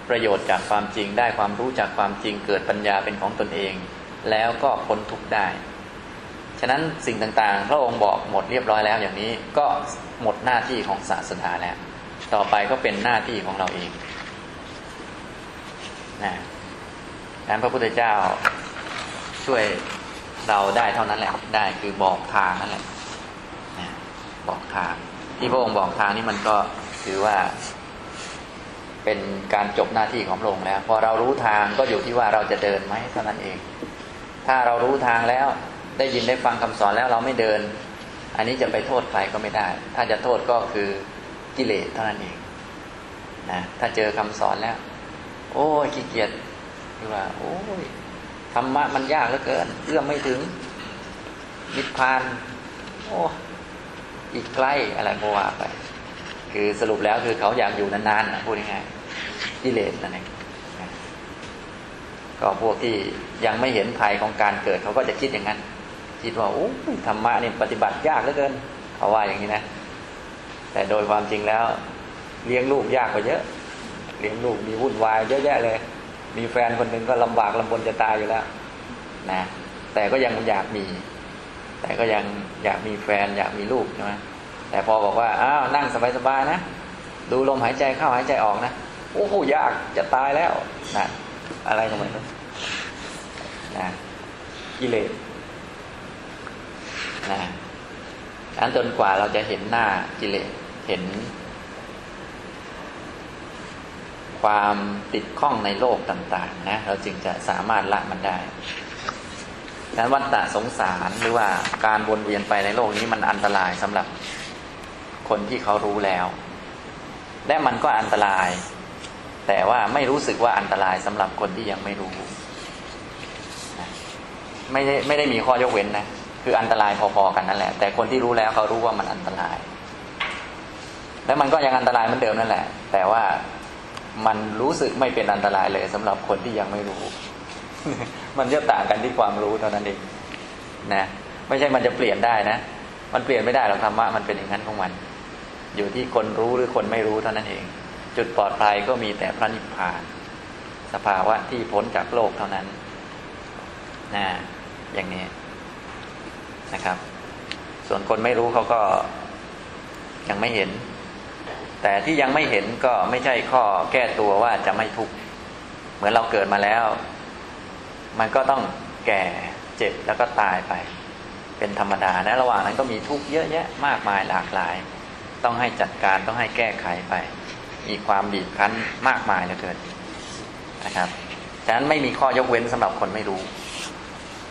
ประโยชน์จากความจริง ได้ความรู้จากความจริงเกิดปัญญาเป็นของตนเอง แล้วก็พ้นทุกข์ได้ ฉะนั้นสิ่งต่างๆ พระองค์บอกหมดเรียบร้อยแล้วอย่างนี้ก็หมดหน้าที่ของศาสนาแล้ว ต่อไปก็เป็นหน้าที่ของเราเองนะนั้นพระพุทธเจ้าช่วยเราได้เท่านั้นแหละ ได้คือบอกทางนั่นแหละบอกทาง ที่พระองค์บอกทางนี่มันก็ถือว่า เป็นการจบหน้าที่ของพระองค์แล้ว พอเรารู้ทางก็อยู่ที่ว่าเราจะเดินไหมเท่านั้นเอง ถ้าเรารู้ทางแล้วได้ยินได้ฟังคำสอนแล้วเราไม่เดิน อันนี้จะไปโทษใครก็ไม่ได้ ถ้าจะโทษก็คือกิเลสเท่านั้นเองนะถ้าเจอคำสอนแล้ว โอ้ยขี้เกียจคือว่า โอ้ยธรรมะมันยากเหลือเกินเอื้อมไม่ถึงนิพพาน โอ้อีกใกล้อะไรก็ว่าไป คือสรุปแล้วคือเขาอยากอยู่นานๆนะพูดง่ายๆกิเลสนั่นเองก็พวกที่ยังไม่เห็นภัยของการเกิดเขาก็จะคิดอย่างนั้น คิดว่าโอ้ธรรมะเนี่ยปฏิบัติยากเหลือเกินเขาว่าอย่างนี้นะ แต่โดยความจริงแล้ว เลี้ยงลูกยากกว่าเยอะ เลี้ยงลูกมีวุ่นวายเยอะแยะเลย มีแฟนคนหนึ่งก็ลำบากลำบนจะตายอยู่แล้วนะแต่ก็ยังอยากมี แต่ก็ยังอยากมีแฟนอยากมีลูกใช่ไหม แต่พอบอกว่าอ้าวนั่งสบายๆนะ ดูลมหายใจเข้าหายใจออกนะโอ้โหยากจะตายแล้วนะอะไรก็ไม่รู้นะกิเลสนะอันจนกว่าเราจะเห็นหน้ากิเลสเห็น ความติดข้องในโลกต่างๆนะเราจึงจะสามารถละมันได้ดังนั้นวัฏฏะสงสารหรือว่าการวนเวียนไปในโลกนี้มันอันตรายสำหรับ คนที่เขารู้แล้ว และมันก็อันตราย แต่ว่าไม่รู้สึกว่าอันตรายสำหรับคนที่ยังไม่รู้ไม่ได้ไม่ได้มีข้อยกเว้นนะคืออันตรายพอๆกันนั่นแหละ แต่คนที่รู้แล้วเขารู้ว่ามันอันตราย แล้วมันก็ยังอันตรายเหมือนเดิมนั่นแหละ แต่ว่ามันรู้สึกไม่เป็นอันตรายเลยสำหรับคนที่ยังไม่รู้ มันจะต่างกันที่ความรู้เท่านั้นเองนะไม่ใช่มันจะเปลี่ยนได้นะมันเปลี่ยนไม่ได้หรอกธรรมะมันเป็นอย่างนั้นของมัน อยู่ที่คนรู้หรือคนไม่รู้เท่านั้นเอง จุดปลอดภัยก็มีแต่พระนิพพาน สภาวะที่พ้นจากโลกเท่านั้นนะอย่างนี้นะครับ ส่วนคนไม่รู้เขาก็ยังไม่เห็น แต่ที่ยังไม่เห็นก็ไม่ใช่ข้อแก้ตัวว่าจะไม่ทุกข์เหมือนเราเกิดมาแล้ว มันก็ต้องแก่เจ็บแล้วก็ตายไป เป็นธรรมดานะระหว่างนั้นก็มีทุกข์เยอะแยะมากมายหลากหลาย ต้องให้จัดการต้องให้แก้ไขไป มีความบีบคั้นมากมายเหลือเกินนะครับฉะนั้นไม่มีข้อยกเว้นสำหรับคนไม่รู้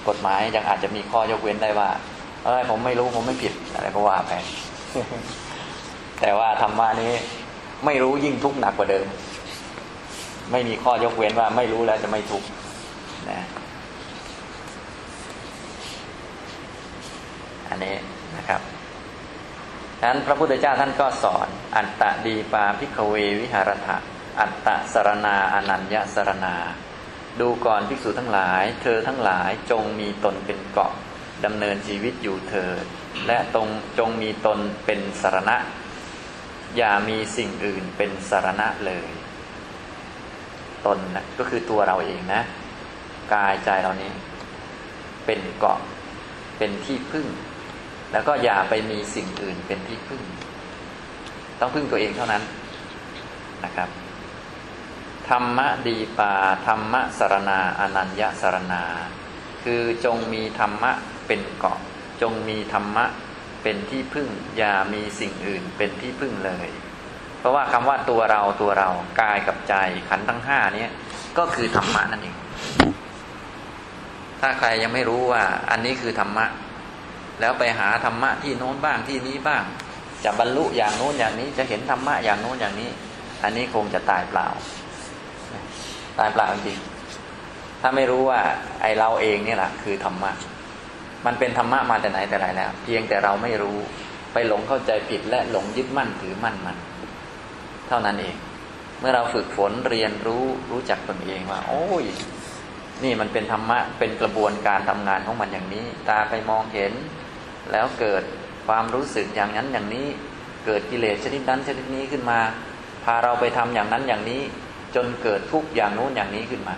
กฎหมายยังอาจจะมีข้อยกเว้นได้ว่า เออผมไม่รู้ผมไม่ผิดอะไรก็ว่าไปแต่ว่าธรรมะนี้ไม่รู้ยิ่งทุกข์หนักกว่าเดิม ไม่มีข้อยกเว้นว่าไม่รู้แล้วจะไม่ทุกข์นะ อันนี้นะครับฉะ นั้นพระพุทธเจ้าท่านก็สอน อัตตะดีปาพิกเววิหารถะอัตตะสรณาอนัญญสรณา ดูก่อนภิกษุทั้งหลาย เธอทั้งหลายจงมีตนเป็นเกาะดำเนินชีวิตอยู่เถิดและตรงจงมีตนเป็นสารณะ อย่ามีสิ่งอื่นเป็นสารณะเลย ตนนะก็คือตัวเราเองนะ กายใจเรานี้ เป็นเกาะเป็นที่พึ่ง แล้วก็อย่าไปมีสิ่งอื่นเป็นที่พึ่ง ต้องพึ่งตัวเองเท่านั้นนะครับ ธรรมะดีปาธรรมะสารนา อนัญญสารนา คือจงมีธรรมะเป็นเกาะ จงมีธรรมะเป็นที่พึ่ง อย่ามีสิ่งอื่นเป็นที่พึ่งเลย เพราะว่าคำว่าตัวเราตัวเรากายกับใจขันธ์ทั้งห้านี้ก็คือธรรมะนั่นเองถ้าใครยังไม่รู้ว่า อันนี้คือธรรมะ แล้วไปหาธรรมะที่โน้นบ้างที่นี้บ้าง จะบรรลุอย่างโน้นอย่างนี้จะเห็นธรรมะอย่างโน้นอย่างนี้ อันนี้คงจะตายเปล่า ตายเปล่าจริง ถ้าไม่รู้ว่าไอเราเองนี่แหละคือธรรมะ มันเป็นธรรมะมาแต่ไหนแต่ไรแล้ว เพียงแต่เราไม่รู้ไปหลงเข้าใจผิดและหลงยึดมั่นถือมั่นมัน เท่านั้นเอง เมื่อเราฝึกฝนเรียนรู้รู้จักตนเองว่า โอ้ยนี่มันเป็นธรรมะเป็นกระบวนการทำงานของมันอย่างนี้ ตาไปมองเห็น แล้วเกิดความรู้สึกอย่างนั้นอย่างนี้ เกิดกิเลสชนิดนั้นชนิดนี้ขึ้นมา พาเราไปทำอย่างนั้นอย่างนี้ จนเกิดทุกอย่างนู้นอย่างนี้ขึ้นมา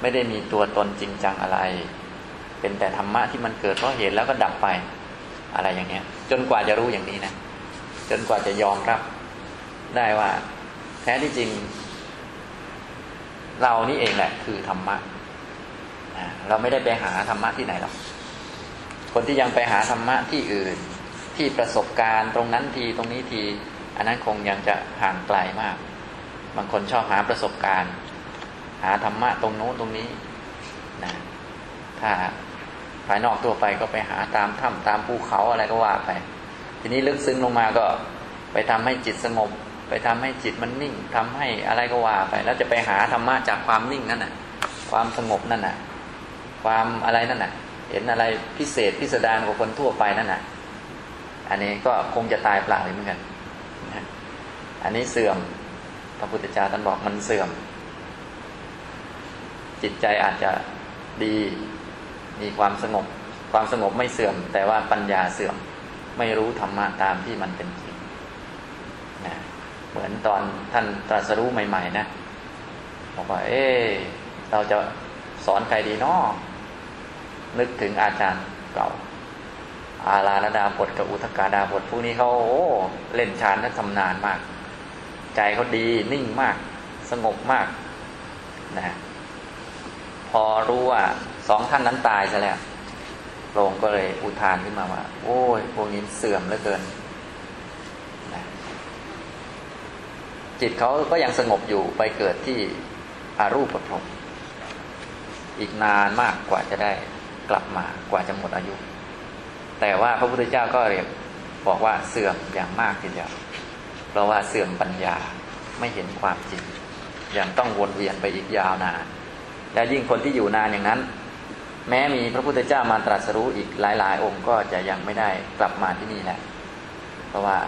ไม่ได้มีตัวตนจริงจังอะไร เป็นแต่ธรรมะที่มันเกิดเพราะเห็นแล้วก็ดับไปอะไรอย่างเงี้ย จนกว่าจะรู้อย่างนี้นะ จนกว่าจะยอมรับ ได้ว่า แท้ที่จริง เรานี่เองแหละ คือธรรมะเราไม่ได้ไปหาธรรมะที่ไหนหรอก คนที่ยังไปหาธรรมะที่อื่น ที่ประสบการณ์ตรงนั้นทีตรงนี้ที อันนั้นคงยังจะห่างไกลมาก บางคนชอบหาประสบการณ์ หาธรรมะตรงโน้นตรงนี้นะถ้าภายนอกตัวไปก็ไปหาตามถ้ำตามภูเขาอะไรก็ว่าไป ทีนี้ลึกซึ้งลงมาก็ไปทำให้จิตสงบ ไปทำให้จิตมันนิ่งทำให้อะไรก็ว่าไป แล้วจะไปหาธรรมะจากความนิ่งนั่นน่ะ ความสงบนั่นน่ะ ความอะไรนั่นน่ะ เห็นอะไรพิเศษพิสดารกว่าคนทั่วไปนั่นน่ะ อันนี้ก็คงจะตายเปล่าเหมือนกัน อันนี้เสื่อม พระพุทธเจ้าท่านบอกมันเสื่อม จิตใจอาจจะดี มีความสงบ ความสงบไม่เสื่อม แต่ว่าปัญญาเสื่อม ไม่รู้ธรรมะตามที่มันเป็นจริงนะเหมือนตอนท่านตรัสรู้ใหม่ ๆ นะบอกว่า เอ๊เราจะสอนใครดีนาะ นึกถึงอาจารย์เก่า อาลาลดาบทกับอุทกาดาบทพวกนี้เขาโอ้เล่นฌานและชำนาญมาก ใจเขาดีนิ่งมาก สงบมากนะพอรู้ว่าสองท่านนั้นตายซะแล้วพรงก็เลยอุทานขึ้นมาว่า โอ้ยพวกนี้เสื่อมเหลือเกินนะจิตเขาก็ยังสงบอยู่ไปเกิดที่อารูปพรมอีกนานมากกว่าจะได้ กลับมากว่าจะหมดอายุ แต่ว่าพระพุทธเจ้าก็เรียกบอกว่าเสื่อมอย่างมากทีเดียวเพราะว่าเสื่อมปัญญาไม่เห็นความจริงยังต้องวนเวียนไปอีกยาวนาน และยิ่งคนที่อยู่นานอย่างนั้น แม้มีพระพุทธเจ้ามาตรัสรู้อีกหลาย ๆ องค์ก็จะยังไม่ได้กลับมาที่นี่แหละ เพราะว่า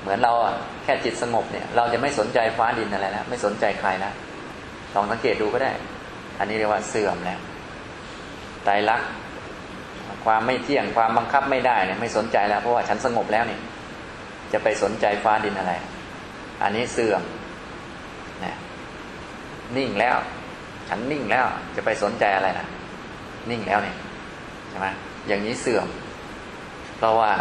เหมือนเราแค่จิตสงบเนี่ย เราจะไม่สนใจฟ้าดินอะไรแล้วไม่สนใจใครแล้วลองสังเกตดูก็ได้ อันนี้เรียกว่าเสื่อมแล้ว ไตรลักความไม่เที่ยงความบังคับไม่ได้เนี่ยไม่สนใจแล้ว เพราะว่าฉันสงบแล้วเนี่ยจะไปสนใจฟ้าดินอะไร อันนี้เสื่อมนะนิ่งแล้ว ฉันนิ่งแล้ว จะไปสนใจอะไรนะนิ่งแล้วเนี่ยใช่ไหมอย่างนี้เสื่อม เพราะว่า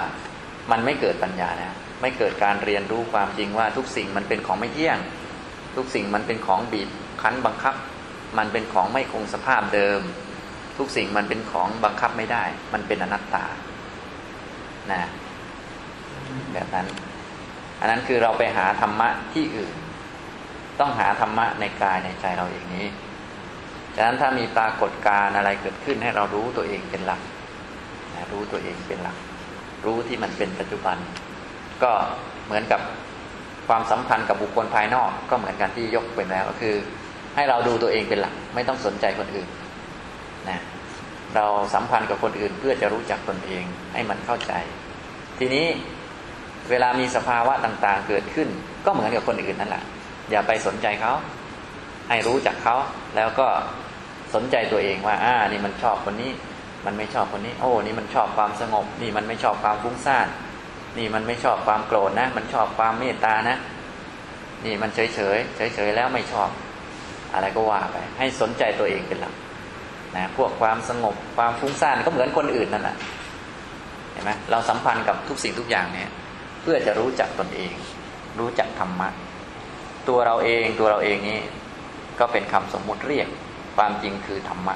มันไม่เกิดปัญญานะไม่เกิดการเรียนรู้ความจริงว่าทุกสิ่งมันเป็นของไม่เที่ยง ทุกสิ่งมันเป็นของบีบคั้นบังคับ มันเป็นของไม่คงสภาพเดิม ทุกสิ่งมันเป็นของบังคับไม่ได้ มันเป็นอนัตตา นะ แบบนั้น อันนั้นคือเราไปหาธรรมะที่อื่น ต้องหาธรรมะในกายในใจเราเองนี้ดังนั้นถ้ามีปรากฏการอะไรเกิดขึ้นให้เรารู้ตัวเองเป็นหลักนะรู้ตัวเองเป็นหลัก รู้ที่มันเป็นปัจจุบัน ก็เหมือนกับความสัมพันธ์กับบุคคลภายนอก ก็เหมือนกันที่ยกเป็นแล้ว ก็คือ ให้เราดูตัวเองเป็นหลัก ไม่ต้องสนใจคนอื่น นะเราสัมพันธ์กับคนอื่นเพื่อจะรู้จักตนเองให้มันเข้าใจ ทีนี้เวลามีสภาวะต่างๆ เกิดขึ้น ก็เหมือนกับคนอื่นนั่นแหละอย่าไปสนใจเขา ให้รู้จักเขา แล้วก็สนใจตัวเองว่า อ่า นี่มันชอบคนนี้ มันไม่ชอบคนนี้ โอ้ นี่มันชอบความสงบ นี่มันไม่ชอบความฟุ้งซ่าน นี่มันไม่ชอบความโกรธนะ มันชอบความเมตตานะ นี่มันเฉยเฉยเฉยเฉยแล้วไม่ชอบ อะไรก็ว่าไป ให้สนใจตัวเองเป็นหลัก นะพวกความสงบความฟุ้งซ่านก็เหมือนคนอื่นนั่นแหละเห็นไหมเราสัมพันธ์กับทุกสิ่งทุกอย่างเนี่ย เพื่อจะรู้จักตนเอง รู้จักธรรมะตัวเราเองตัวเราเองนี้ ก็เป็นคำสมมุติเรียกความจริงคือธรรมะ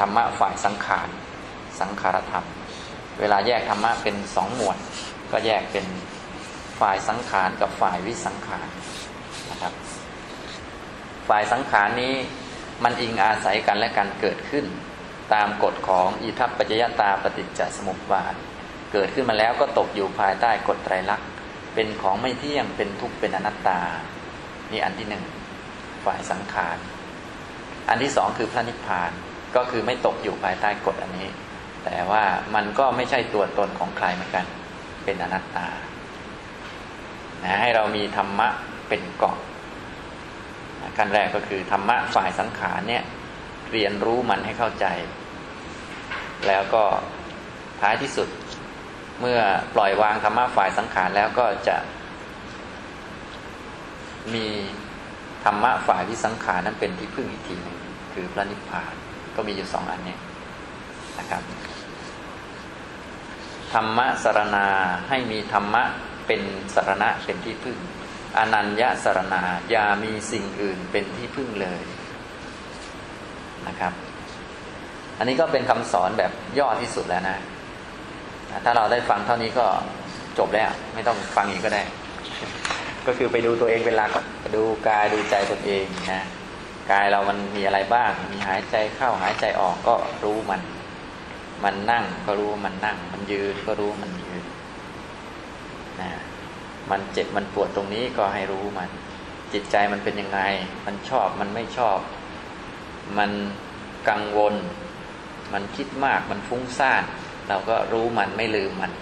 ธรรมะฝ่ายสังขารสังขารธรรม เวลาแยกธรรมะเป็นสองหมวด ก็แยกเป็นฝ่ายสังขารกับฝ่ายวิสังขารนะครับ ฝ่ายสังขารนี้ มันอิงอาศัยกันและกันเกิดขึ้น ตามกฎของอิทัปปัจจยตาปฏิจจสมุปบาท เกิดขึ้นมาแล้วก็ตกอยู่ภายใต้กฎไตรลักษณ์เป็นของไม่เที่ยงเป็นทุกข์เป็นอนัตตา นี่อันที่หนึ่งฝ่ายสังขาร อันที่สองคือพระนิพพานก็คือไม่ตกอยู่ภายใต้กฎอันนี้ แต่ว่ามันก็ไม่ใช่ตัวตนของใครเหมือนกัน เป็นอนัตตานะให้เรามีธรรมะเป็นเกาะ ขั้นแรกก็คือธรรมะฝ่ายสังขารเนี่ยเรียนรู้มันให้เข้าใจ แล้วก็ท้ายที่สุดเมื่อปล่อยวางธรรมะฝ่ายสังขารแล้วก็จะ มีธรรมะฝ่ายวิสังขารนั้นเป็นที่พึ่งอีกทีหนึ่งคือพระนิพพานก็มีอยู่สองอันนี้นะครับธรรมะสารนาให้มีธรรมะเป็นสารณะเป็นที่พึ่ง อนัญญาสารนาอย่ามีสิ่งอื่นเป็นที่พึ่งเลยนะครับ อันนี้ก็เป็นคำสอนแบบย่อที่สุดแล้วนะ ถ้าเราได้ฟังเท่านี้ก็จบแล้ว ไม่ต้องฟังอีกก็ได้ ก็คือไปดูตัวเองเป็นหลักดูกายดูใจตนเองนะกายเรามันมีอะไรบ้าง มีหายใจเข้าหายใจออกก็รู้มัน มันนั่งก็รู้มันนั่ง มันยืนก็รู้มันยืนนะ มันเจ็บมันปวดตรงนี้ก็ให้รู้มัน จิตใจมันเป็นยังไง มันชอบมันไม่ชอบ มันกังวล มันคิดมากมันฟุ้งซ่าน เราก็รู้มันไม่ลืมมัน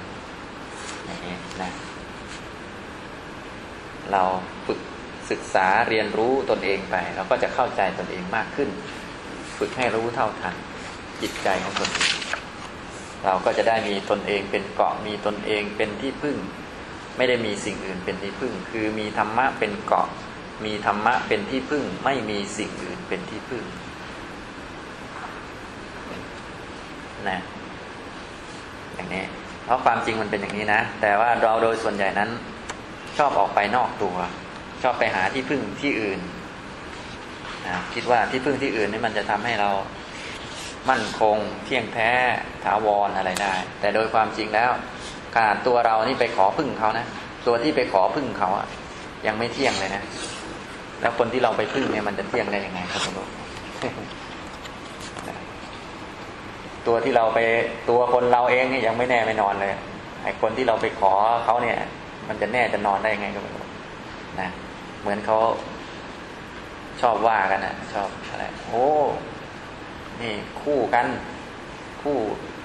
อย่างนี้นะเราฝึกศึกษาเรียนรู้ตนเองไป เราก็จะเข้าใจตนเองมากขึ้น ฝึกให้รู้เท่าทันจิตใจของตนเองเราก็จะได้มีตนเองเป็นเกาะมีตนเองเป็นที่พึ่ง ไม่ได้มีสิ่งอื่นเป็นที่พึ่ง คือมีธรรมะเป็นเกาะ มีธรรมะเป็นที่พึ่ง ไม่มีสิ่งอื่นเป็นที่พึ่งนะอย่างนี้ เพราะความจริงมันเป็นอย่างนี้นะ แต่ว่าเราโดยส่วนใหญ่นั้น ชอบออกไปนอกตัว ชอบไปหาที่พึ่งที่อื่นนะคิดว่าที่พึ่งที่อื่นนี่มันจะทำให้เรามั่นคง เที่ยงแท้ถาวรออะไรได้ แต่โดยความจริงแล้ว ขนาดตัวเรานี่ไปขอพึ่งเขานะตัวที่ไปขอพึ่งเขาอะยังไม่เที่ยงเลยนะแล้วคนที่เราไปพึ่งเนี่ยมันจะเที่ยงได้ยังไงครับทุกตัวที่เราไปตัวคนเราเองเนี่ยังไม่แน่ไม่นอนเลยไอ้คนที่เราไปขอเขาเนี่ย มันจะแน่จะนอนได้ยังไงก็ไม่รู้นะเหมือนเขาชอบว่ากันนะชอบอะไรโอ้นี่คู่กัน คู่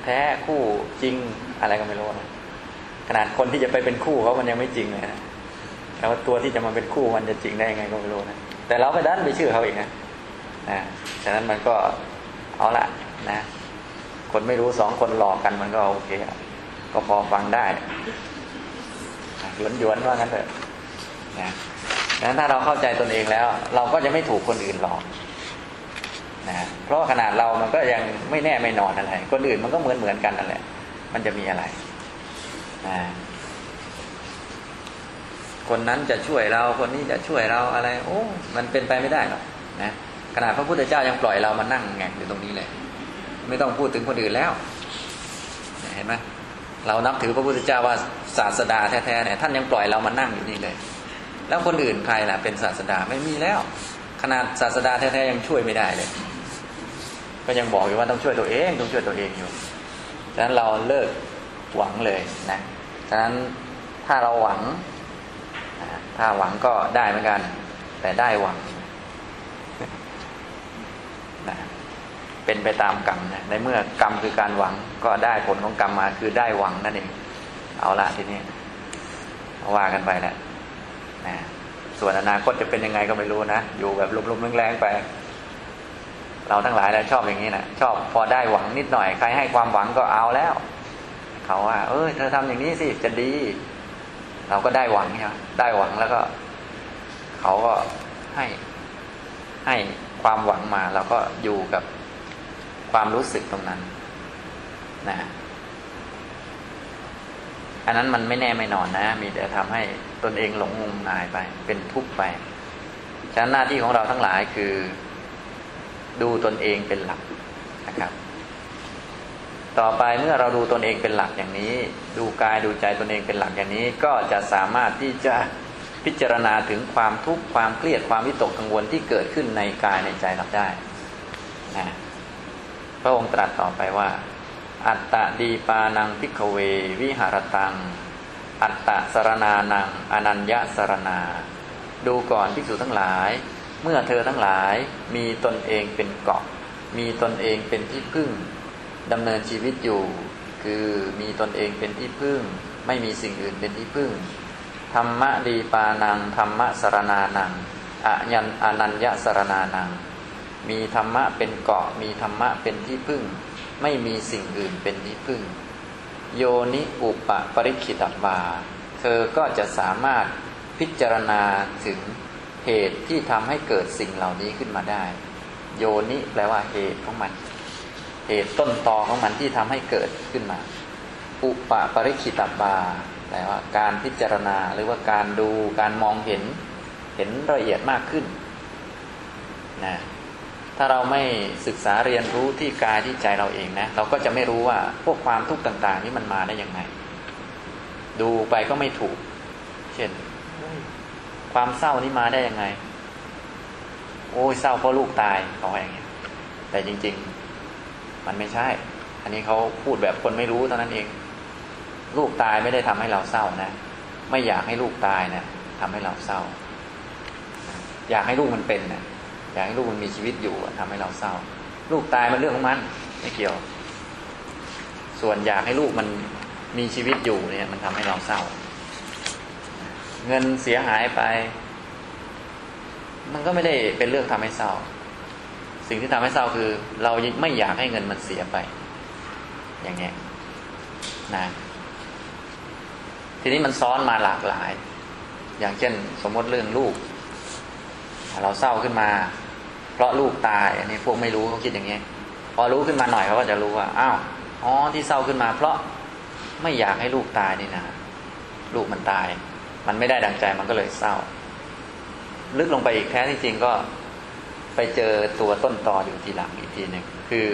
แท้คู่จริงอะไรก็ไม่รู้นะ ขนาดคนที่จะไปเป็นคู่เขามันยังไม่จริงเลยนะแล้วตัวที่จะมาเป็นคู่มันจะจริงได้ยังไงก็ไม่รู้นะแต่เราไปดันไปชื่อเขาอีกนะนะฉะนั้นมันก็เอาละนะ คนไม่รู้สองคนหลอกกันมันก็โอเคก็พอฟังได้หยวนหยวนว่างั้นเถอะนะดังนั้นถ้าเราเข้าใจตนเองแล้ว เราก็จะไม่ถูกคนอื่นหลอกนะเพราะขนาดเรามันก็ยังไม่แน่ไม่นอนอะไร คนอื่นมันก็เหมือนเหมือนกันนั่นแหละ มันจะมีอะไร คนนั้นจะช่วยเราคนนี้จะช่วยเราอะไร โอ้ มันเป็นไปไม่ได้หรอกนะขนาดพระพุทธเจ้ายังปล่อยเรามานั่งแงกอยู่ตรงนี้เลย ไม่ต้องพูดถึงคนอื่นแล้ว เห็นไหมเรานับถือพระพุทธเจ้าว่าศาสดาแท้ๆเนี่ยท่านยังปล่อยเรามานั่งอยู่นี่เลย แล้วคนอื่นใครล่ะ เป็นศาสดาไม่มีแล้ว ขนาดศาสดาแท้ๆยังช่วยไม่ได้เลย ก็ยังบอกอยู่ว่าต้องช่วยตัวเองต้องช่วยตัวเองอยู่ฉะนั้นเราเลิกหวังเลยนะ ฉะนั้นถ้าเราหวัง ถ้าหวังก็ได้เหมือนกัน แต่ได้หวังนะเป็นไปตามกรรมนะในเมื่อกรรมคือการหวังก็ได้ผลของกรรมมาคือได้หวังนั่นเอง เอาละทีนี้ว่ากันไปแหละนะส่วนอนาคตจะเป็นยังไงก็ไม่รู้นะ อยู่แบบลุมๆแรงๆไป เราทั้งหลายแล้วชอบอย่างนี้นะชอบพอได้หวังนิดหน่อย ใครให้ความหวังก็เอาแล้ว เขาว่า เออเธอทำอย่างนี้สิจะดี เราก็ได้หวังใช่ไหมได้หวังแล้วก็ เขาก็ให้ให้ความหวังมาเราก็อยู่กับความรู้สึกตรงนั้นนะอันนั้นมันไม่แน่ไม่นอนนะ มีแต่ทำให้ตนเองหลงงมงายไป เป็นทุกข์ไป ฉะนั้นหน้าที่ของเราทั้งหลายคือ ดูตนเองเป็นหลักนะครับ ต่อไปเมื่อเราดูตนเองเป็นหลักอย่างนี้ ดูกายดูใจตนเองเป็นหลักอย่างนี้ ก็จะสามารถที่จะพิจารณาถึงความทุกข์ความเครียดความวิตกกังวลที่เกิดขึ้นในกายในใจเราได้นะพระองค์ตรัสต่อไปว่า อัตตะดีปานังพิกเว วิหารตัง อัตตะสารนานังอนัญญสารนา ดูก่อนภิกษุทั้งหลาย เมื่อเธอทั้งหลายมีตนเองเป็นเกาะ มีตนเองเป็นที่พึ่ง ดำเนินชีวิตอยู่ คือมีตนเองเป็นที่พึ่ง ไม่มีสิ่งอื่นเป็นที่พึ่งธรรมะดีปานังธรรมะสรนานังอยันอนัญญสรนานัง มีธรรมะเป็นเกาะ มีธรรมะเป็นที่พึ่ง ไม่มีสิ่งอื่นเป็นที่พึ่ง โยนิอุปปริคิตบา เธอก็จะสามารถพิจารณาถึงเหตุที่ทำให้เกิดสิ่งเหล่านี้ขึ้นมาได้ โยนิแปลว่าเหตุของมัน เหตุต้นตอของมันที่ทำให้เกิดขึ้นมา อุปปริคิตับาแปลว่าการพิจารณาหรือว่าการดูการมองเห็นเห็นละเอียดมากขึ้นนะถ้าเราไม่ศึกษาเรียนรู้ที่กายที่ใจเราเองนะ เราก็จะไม่รู้ว่าพวกความทุกข์ต่าง ๆ นี่มันมาได้ยังไง ดูไปก็ไม่ถูก เช่น ความเศร้านี่มาได้ยังไง โอ้ยเศร้าเพราะลูกตายเขาอย่างเงี้ยแต่จริง ๆ มันไม่ใช่ อันนี้เขาพูดแบบคนไม่รู้เท่านั้นเอง ลูกตายไม่ได้ทำให้เราเศร้านะ ไม่อยากให้ลูกตายนะทำให้เราเศร้า อยากให้ลูกมันเป็นนะอยากให้ลูกมันมีชีวิตอยู่ทำให้เราเศร้า ลูกตายมันเรื่องของมันไม่เกี่ยว ส่วนอยากให้ลูกมันมีชีวิตอยู่เนี่ย มันทำให้เราเศร้า เงินเสียหายไป มันก็ไม่ได้เป็นเรื่องทำให้เศร้า สิ่งที่ทำให้เศร้าคือ เราไม่อยากให้เงินมันเสียไป อย่างเงี้ยนะทีนี้มันซ้อนมาหลากหลาย อย่างเช่น สมมติเรื่องลูก เราเศร้าขึ้นมา เพราะลูกตาย อันนี้พวกไม่รู้เขาคิดอย่างเงี้ยพอรู้ขึ้นมาหน่อยเขาก็จะรู้ว่าอ้าวอ๋อที่เศร้าขึ้นมา เพราะไม่อยากให้ลูกตายนี่นะลูกมันตาย มันไม่ได้ดังใจมันก็เลยเศร้า ลึกลงไปอีกแท้ที่จริงก็ ไปเจอตัวต้นตออยู่ทีหลังอีกทีหนึ่งคือ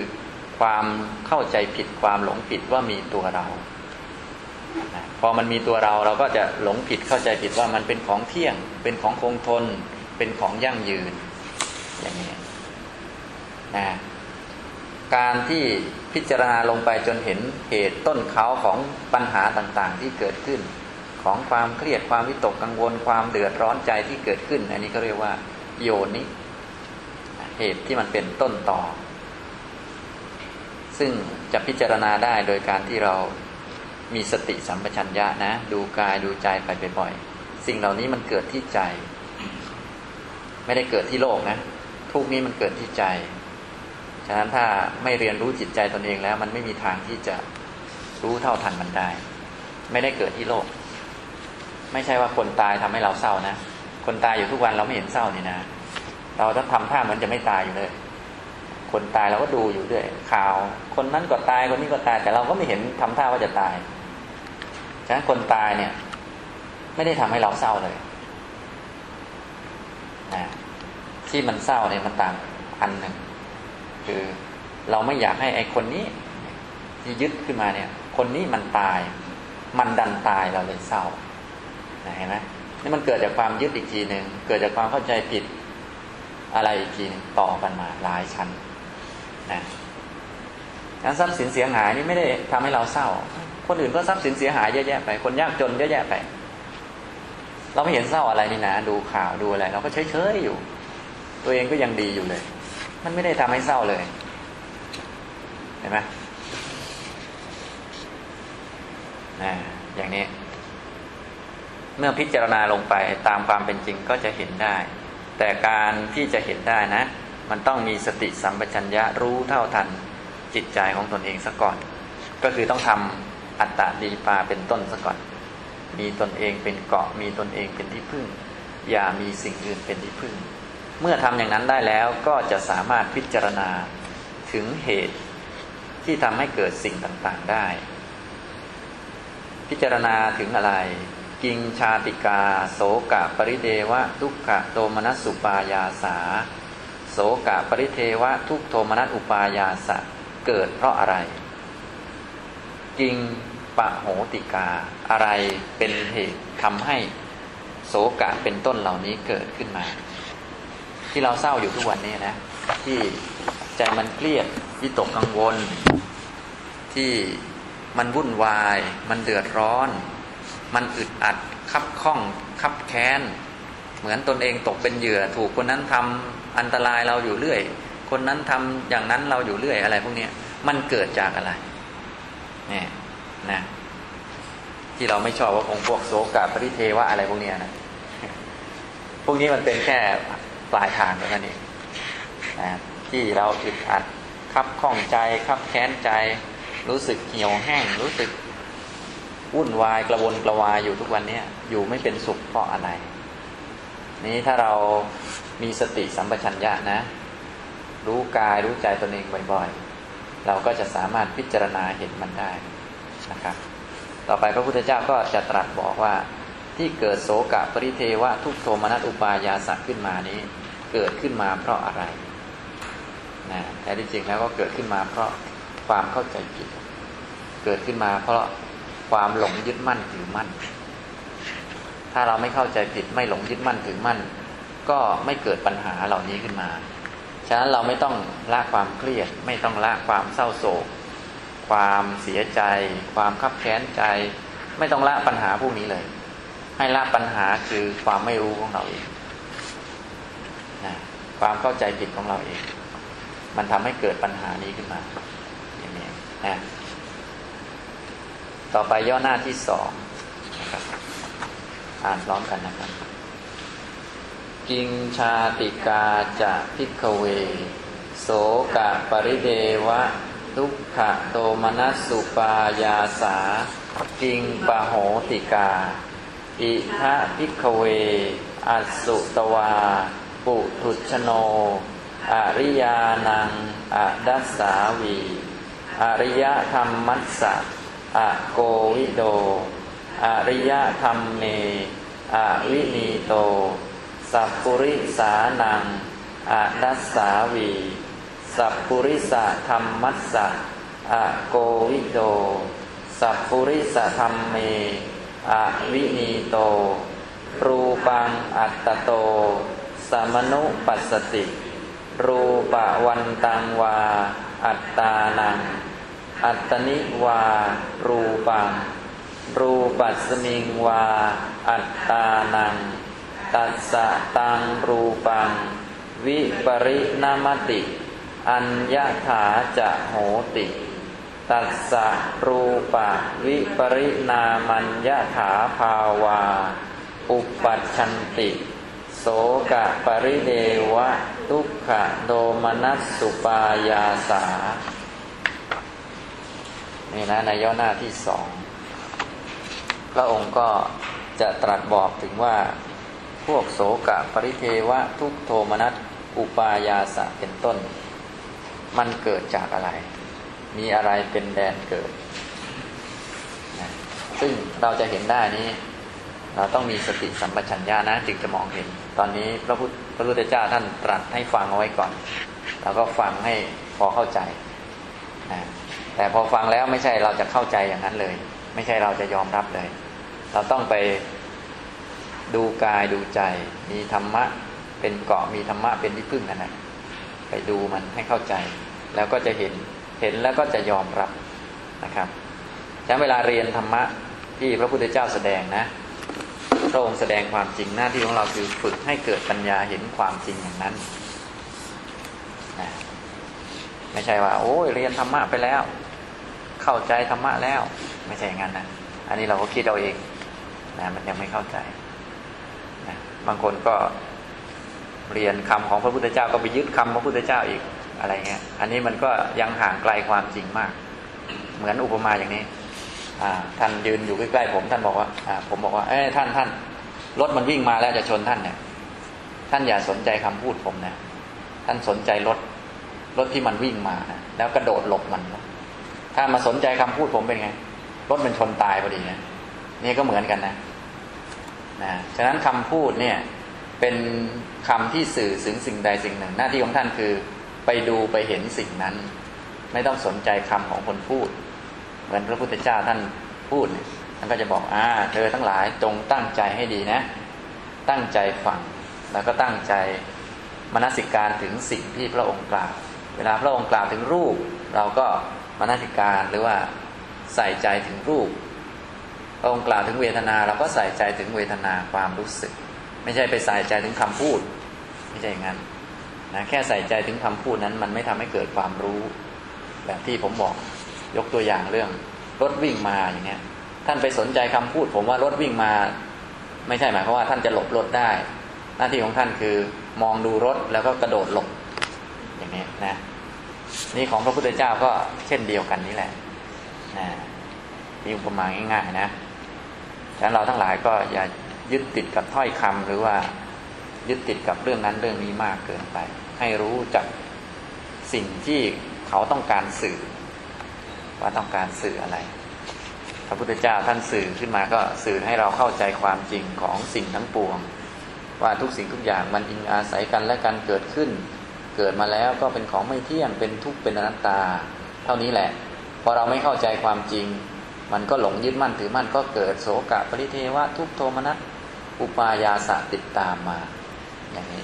ความเข้าใจผิดความหลงผิดว่ามีตัวเรา พอมันมีตัวเราเราก็จะหลงผิดเข้าใจผิดว่ามันเป็นของเที่ยง เป็นของคงทน เป็นของยั่งยืนอย่างนี้นะการที่พิจารณาลงไปจนเห็นเหตุต้นเขาของปัญหาต่างๆ ที่เกิดขึ้น ของความเครียดความวิตกกังวลความเดือดร้อนใจที่เกิดขึ้น อันนี้ก็เรียกว่า โยนิ เหตุที่มันเป็นต้นต่อ ซึ่งจะพิจารณาได้โดยการที่เรามีสติสัมปชัญญะนะ ดูกายดูใจไปบ่อยๆสิ่งเหล่านี้มันเกิดที่ใจ ไม่ได้เกิดที่โลกนะ ทุกนี้มันเกิดที่ใจ ฉะนั้นถ้าไม่เรียนรู้จิตใจตนเองแล้ว มันไม่มีทางที่จะรู้เท่าทันมันได้ ไม่ได้เกิดที่โลก ไม่ใช่ว่าคนตายทำให้เราเศร้านะ คนตายอยู่ทุกวันเราไม่เห็นเศร้านี่นะ เราต้องทำท่าเหมือนจะไม่ตายอยู่เลย คนตายเราก็ดูอยู่ด้วย ข่าว คนนั้นก็ตายคนนี้ก็ตาย แต่เราก็ไม่เห็นทำท่าว่าจะตาย ฉะนั้นคนตายเนี่ย ไม่ได้ทำให้เราเศร้าเลยนะที่มันเศร้าเนี่ยมันต่างอันหนึ่งคือเราไม่อยากให้ไอ้คนนี้ ที่ยึดขึ้นมาเนี่ย คนนี้มันตาย มันดันตายเราเลยเศร้านะเห็นไหมนี่มันเกิดจากความยึดอีกทีหนึ่งเกิดจากความเข้าใจผิด อะไรอีกทีนึงต่อกันมาหลายชั้นนะงั้นทรัพย์สินเสียหายนี่ไม่ได้ทำให้เราเศร้า คนอื่นก็ทรัพย์สินเสียหายเยอะแยะไป คนยากจนเยอะแยะไป เราไม่เห็นเศร้าอะไรนี่นะดูข่าวดูอะไร เราก็เฉยเฉยอยู่ ตัวเองก็ยังดีอยู่เลย มันไม่ได้ทำให้เศร้าเลยเห็นไหมนะอย่างนี้ เมื่อพิจารณาลงไปตามความเป็นจริงก็จะเห็นได้ แต่การที่จะเห็นได้นะ มันต้องมีสติสัมปชัญญะรู้เท่าทันจิตใจของตนเองซะก่อน ก็คือต้องทำอัตตาดีปาเป็นต้นซะก่อน มีตนเองเป็นเกาะ มีตนเองเป็นที่พึ่ง อย่ามีสิ่งอื่นเป็นที่พึ่ง เมื่อทำอย่างนั้นได้แล้วก็จะสามารถพิจารณาถึงเหตุที่ทำให้เกิดสิ่งต่างๆได้ พิจารณาถึงอะไร กิงชาติกา โสกะปริเทวะ ทุกขโทมนัสสุปายาสา โสกะปริเทวะ ทุกโทมนัสอุปายาสะเกิดเพราะอะไร กิงปะโหติกา อะไรเป็นเหตุทำให้โสกะเป็นต้นเหล่านี้เกิดขึ้นมา ที่เราเศร้าอยู่ทุกวันนี้นะ ที่ใจมันเครียดวิตกกังวล ที่มันวุ่นวาย มันเดือดร้อน มันอึดอัดคับข้องคับแค้น เหมือนตนเองตกเป็นเหยื่อ ถูกคนนั้นทำอันตรายเราอยู่เรื่อย คนนั้นทำอย่างนั้นเราอยู่เรื่อยอะไร พวกนี้มันเกิดจากอะไรเนี่ยนะที่เราไม่ชอบว่าองค์พวกโสกาปริเทวะอะไรพวกนี้นะพวกนี้มันเป็นแค่ปลายทางเท่านั้นเองนะที่เราอึดอัดคับข้องใจคับแค้นใจ รู้สึกเหี่ยวแห้งรู้สึก วุ่นวายกระวนกระวายอยู่ทุกวันนี้อยู่ไม่เป็นสุขเพราะอะไร นี้ถ้าเรามีสติสัมปชัญญะนะ รู้กายรู้ใจตนเองบ่อยๆ เราก็จะสามารถพิจารณาเห็นมันได้นะครับ ต่อไปพระพุทธเจ้าก็จะตรัสบอกว่าที่เกิดโสกะปริเทวะทุกโทมนัสอุปายาสัตขึ้นมานี้ เกิดขึ้นมาเพราะอะไรนะแต่ที่จริงแล้วก็เกิดขึ้นมาเพราะความเข้าใจผิด เกิดขึ้นมาเพราะ ความหลงยึดมั่นถือมั่น ถ้าเราไม่เข้าใจผิดไม่หลงยึดมั่นถือมั่น ก็ไม่เกิดปัญหาเหล่านี้ขึ้นมา ฉะนั้นเราไม่ต้องละความเครียด ไม่ต้องละความเศร้าโศก ความเสียใจ ความคับแค้นใจ ไม่ต้องละปัญหาพวกนี้เลย ให้ละปัญหาคือความไม่รู้ของเราเองนะความเข้าใจผิดของเราเอง มันทำให้เกิดปัญหานี้ขึ้นมาอย่างนี้นะ ต่อไปย่อหน้าที่สองอ่านพร้อมกันนะครับ กิงชาติกาจะพิกเว โสกะปริเดวะ ทุกขะโตมนัสสุปายาสา กิงปะโหติกา อิธะ ภิกขเว อัสสุตวา ปุถุชโน อริยานังอดัสสาวี อริยธรรมมัสสะ อโกวิโดอริยธรรมเมอวินีโต สัพปุริสานังอดัสสาวี สัพปุริสธรรมมัสสะอโกวิโด สัพปุริสธรรมเมอวินีโต รูปังอัตตโต สมนุปัสสติ รูปะวันตังวา อัตตานัง อัตตนิวา รูปัง รูปัสมิงวา อัตตานัง ตัสสะตังรูปัง วิปริณามติ อัญญาถาจะโหติ ตัสสะรูปะวิปริณามัญญาถาภาวา อุปัชชันติ โสกะปริเดวะ ทุกขโดมนัสสุปายาสา นี่นะในย่อหน้าที่สองพระองค์ก็จะตรัสบอกถึงว่าพวกโสกะปริเทวะทุกโทมนัสอุปายาสะเป็นต้น มันเกิดจากอะไร มีอะไรเป็นแดนเกิด ซึ่งเราจะเห็นได้นี้ เราต้องมีสติสัมปชัญญะนะจึงจะมองเห็น ตอนนี้พระพุทธพระพุทธเจ้าท่านตรัสให้ฟังเอาไว้ก่อน แล้วก็ฟังให้พอเข้าใจนะ แต่พอฟังแล้วไม่ใช่เราจะเข้าใจอย่างนั้นเลย ไม่ใช่เราจะยอมรับเลย เราต้องไปดูกายดูใจ มีธรรมะเป็นเกาะมีธรรมะเป็นที่พึ่งนั่นแหละไปดูมันให้เข้าใจ แล้วก็จะเห็นเห็นแล้วก็จะยอมรับนะครับฉะนั้นเวลาเรียนธรรมะที่พระพุทธเจ้าแสดงนะพระองค์แสดงความจริงหน้าที่ของเราคือฝึกให้เกิดปัญญาเห็นความจริงอย่างนั้นนะไม่ใช่ว่า โอ้ยเรียนธรรมะไปแล้ว เข้าใจธรรมะแล้ว ไม่ใช่อย่างนั้นนะอันนี้เราก็คิดเอาเองนะมันยังไม่เข้าใจนะบางคนก็เรียนคำของพระพุทธเจ้าก็ไปยึดคำพระพุทธเจ้าอีกอะไรเงี้ย อันนี้มันก็ยังห่างไกลความจริงมาก เหมือนอุปมาอย่างนี้ท่านยืนอยู่ใกล้ๆผม ท่านบอกว่าผมบอกว่าเอ้ท่านท่านรถมันวิ่งมาแล้วจะชนท่านเนี่ย ท่านอย่าสนใจคำพูดผมนะท่านสนใจรถรถที่มันวิ่งมานะแล้วกระโดดหลบมัน ถ้ามาสนใจคำพูดผมเป็นไงรถมันชนตายพอดีนะนี่ก็เหมือนกันนะนะฉะนั้นคำพูดเนี่ย เป็นคำที่สื่อถึงสิ่งใดสิ่งหนึ่ง หน้าที่ของท่านคือ ไปดูไปเห็นสิ่งนั้น ไม่ต้องสนใจคำของคนพูด เหมือนพระพุทธเจ้าท่านพูดเนี่ยท่านก็จะบอกอ่าเธอทั้งหลายจงตั้งใจให้ดีนะ ตั้งใจฟังแล้วก็ตั้งใจมนสิการถึงสิ่งที่พระองค์กล่าว เวลาพระองค์กล่าวถึงรูป เราก็ มนสิการหรือว่าใส่ใจถึงรูปพระองค์กล่าวถึงเวทนาเราก็ใส่ใจถึงเวทนาความรู้สึก ไม่ใช่ไปใส่ใจถึงคำพูด ไม่ใช่อย่างนั้นนะแค่ใส่ใจถึงคำพูดนั้น มันไม่ทำให้เกิดความรู้ แบบที่ผมบอกยกตัวอย่างเรื่องรถวิ่งมาอย่างเงี้ยท่านไปสนใจคำพูด ผมว่ารถวิ่งมา ไม่ใช่หมายความว่าท่านจะหลบรถได้ หน้าที่ของท่านคือมองดูรถแล้วก็กระโดดหลบอย่างนี้นะ นี่ของพระพุทธเจ้าก็เช่นเดียวกันนี่แหละนะมีอุปมาง่ายๆนะฉะนั้นเราทั้งหลายก็อย่ายึดติดกับถ้อยคำหรือว่ายึดติดกับเรื่องนั้นเรื่องนี้มากเกินไป ให้รู้จักสิ่งที่เขาต้องการสื่อ ว่าต้องการสื่ออะไร พระพุทธเจ้าท่านสื่อขึ้นมาก็สื่อให้เราเข้าใจความจริงของสิ่งทั้งปวง ว่าทุกสิ่งทุกอย่างมันอิงอาศัยกันและกันเกิดขึ้น เกิดมาแล้วก็เป็นของไม่เที่ยงเป็นทุกข์เป็นอนัตตา เท่านี้แหละ พอเราไม่เข้าใจความจริง มันก็หลงยึดมั่นถือมั่นก็เกิดโศกะปริเทวะทุกโทมนัสอุปายาสะติดตามมาอย่างนี้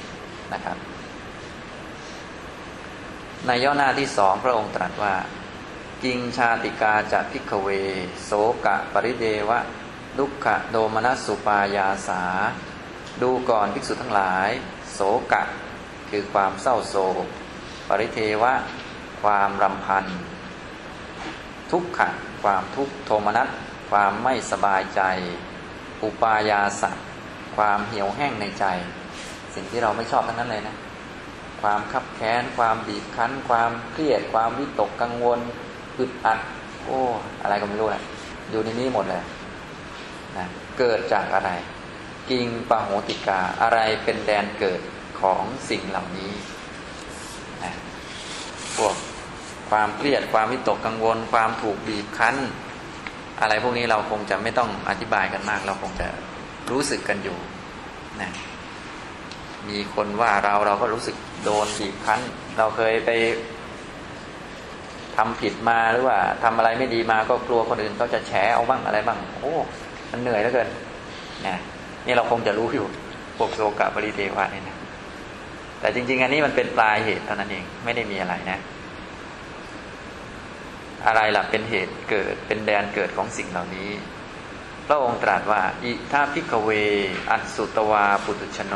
นะครับ ในย่อหน้าที่สองพระองค์ตรัสว่า กิงชาติกาจะพิกเว โสกะปริเดวะลุกขะโดมนัสสุปายาสา ดูก่อนภิกษุทั้งหลาย โสกะ คือความเศร้าโศก ปริเทวะ ความรำพัน ทุกขะ ความทุกขโทมนัส ความไม่สบายใจ อุปายาสะ ความเหี่ยวแห้งในใจ สิ่งที่เราไม่ชอบทั้งนั้นเลยนะ ความคับแค้น ความบีบคั้น ความเครียด ความวิตกกังวลอึดอัด โอ้ อะไรก็ไม่รู้แหละ อยู่ในนี้หมดเลยนะเกิดจากอะไร กิงปะโหติกา อะไรเป็นแดนเกิด ของสิ่งเหล่านี้นะพวกความเครียดความวิตกกังวล ความถูกบีบคั้น อะไรพวกนี้เราคงจะไม่ต้องอธิบายกันมาก เราคงจะรู้สึกกันอยู่นะมีคนว่าเราเราก็รู้สึกโดนบีบคั้น เราเคยไปทำผิดมาหรือว่าทำอะไรไม่ดีมาก็กลัวคนอื่นเขาจะแฉเอาบ้างอะไรบ้าง โอ้มันเหนื่อยเหลือเกินนะนี่เราคงจะรู้อยู่พวกโซกะปริเทวะนี่นะ แต่จริง ๆ อันนี้มันเป็นปลายเหตุเท่านั้นเองไม่ได้มีอะไรนะ อะไรหล่ะเป็นเหตุเกิดเป็นแดนเกิดของสิ่งเหล่านี้ พระองค์ตรัสว่า อิท่าพิกเว อัสุตวาปุตุชโน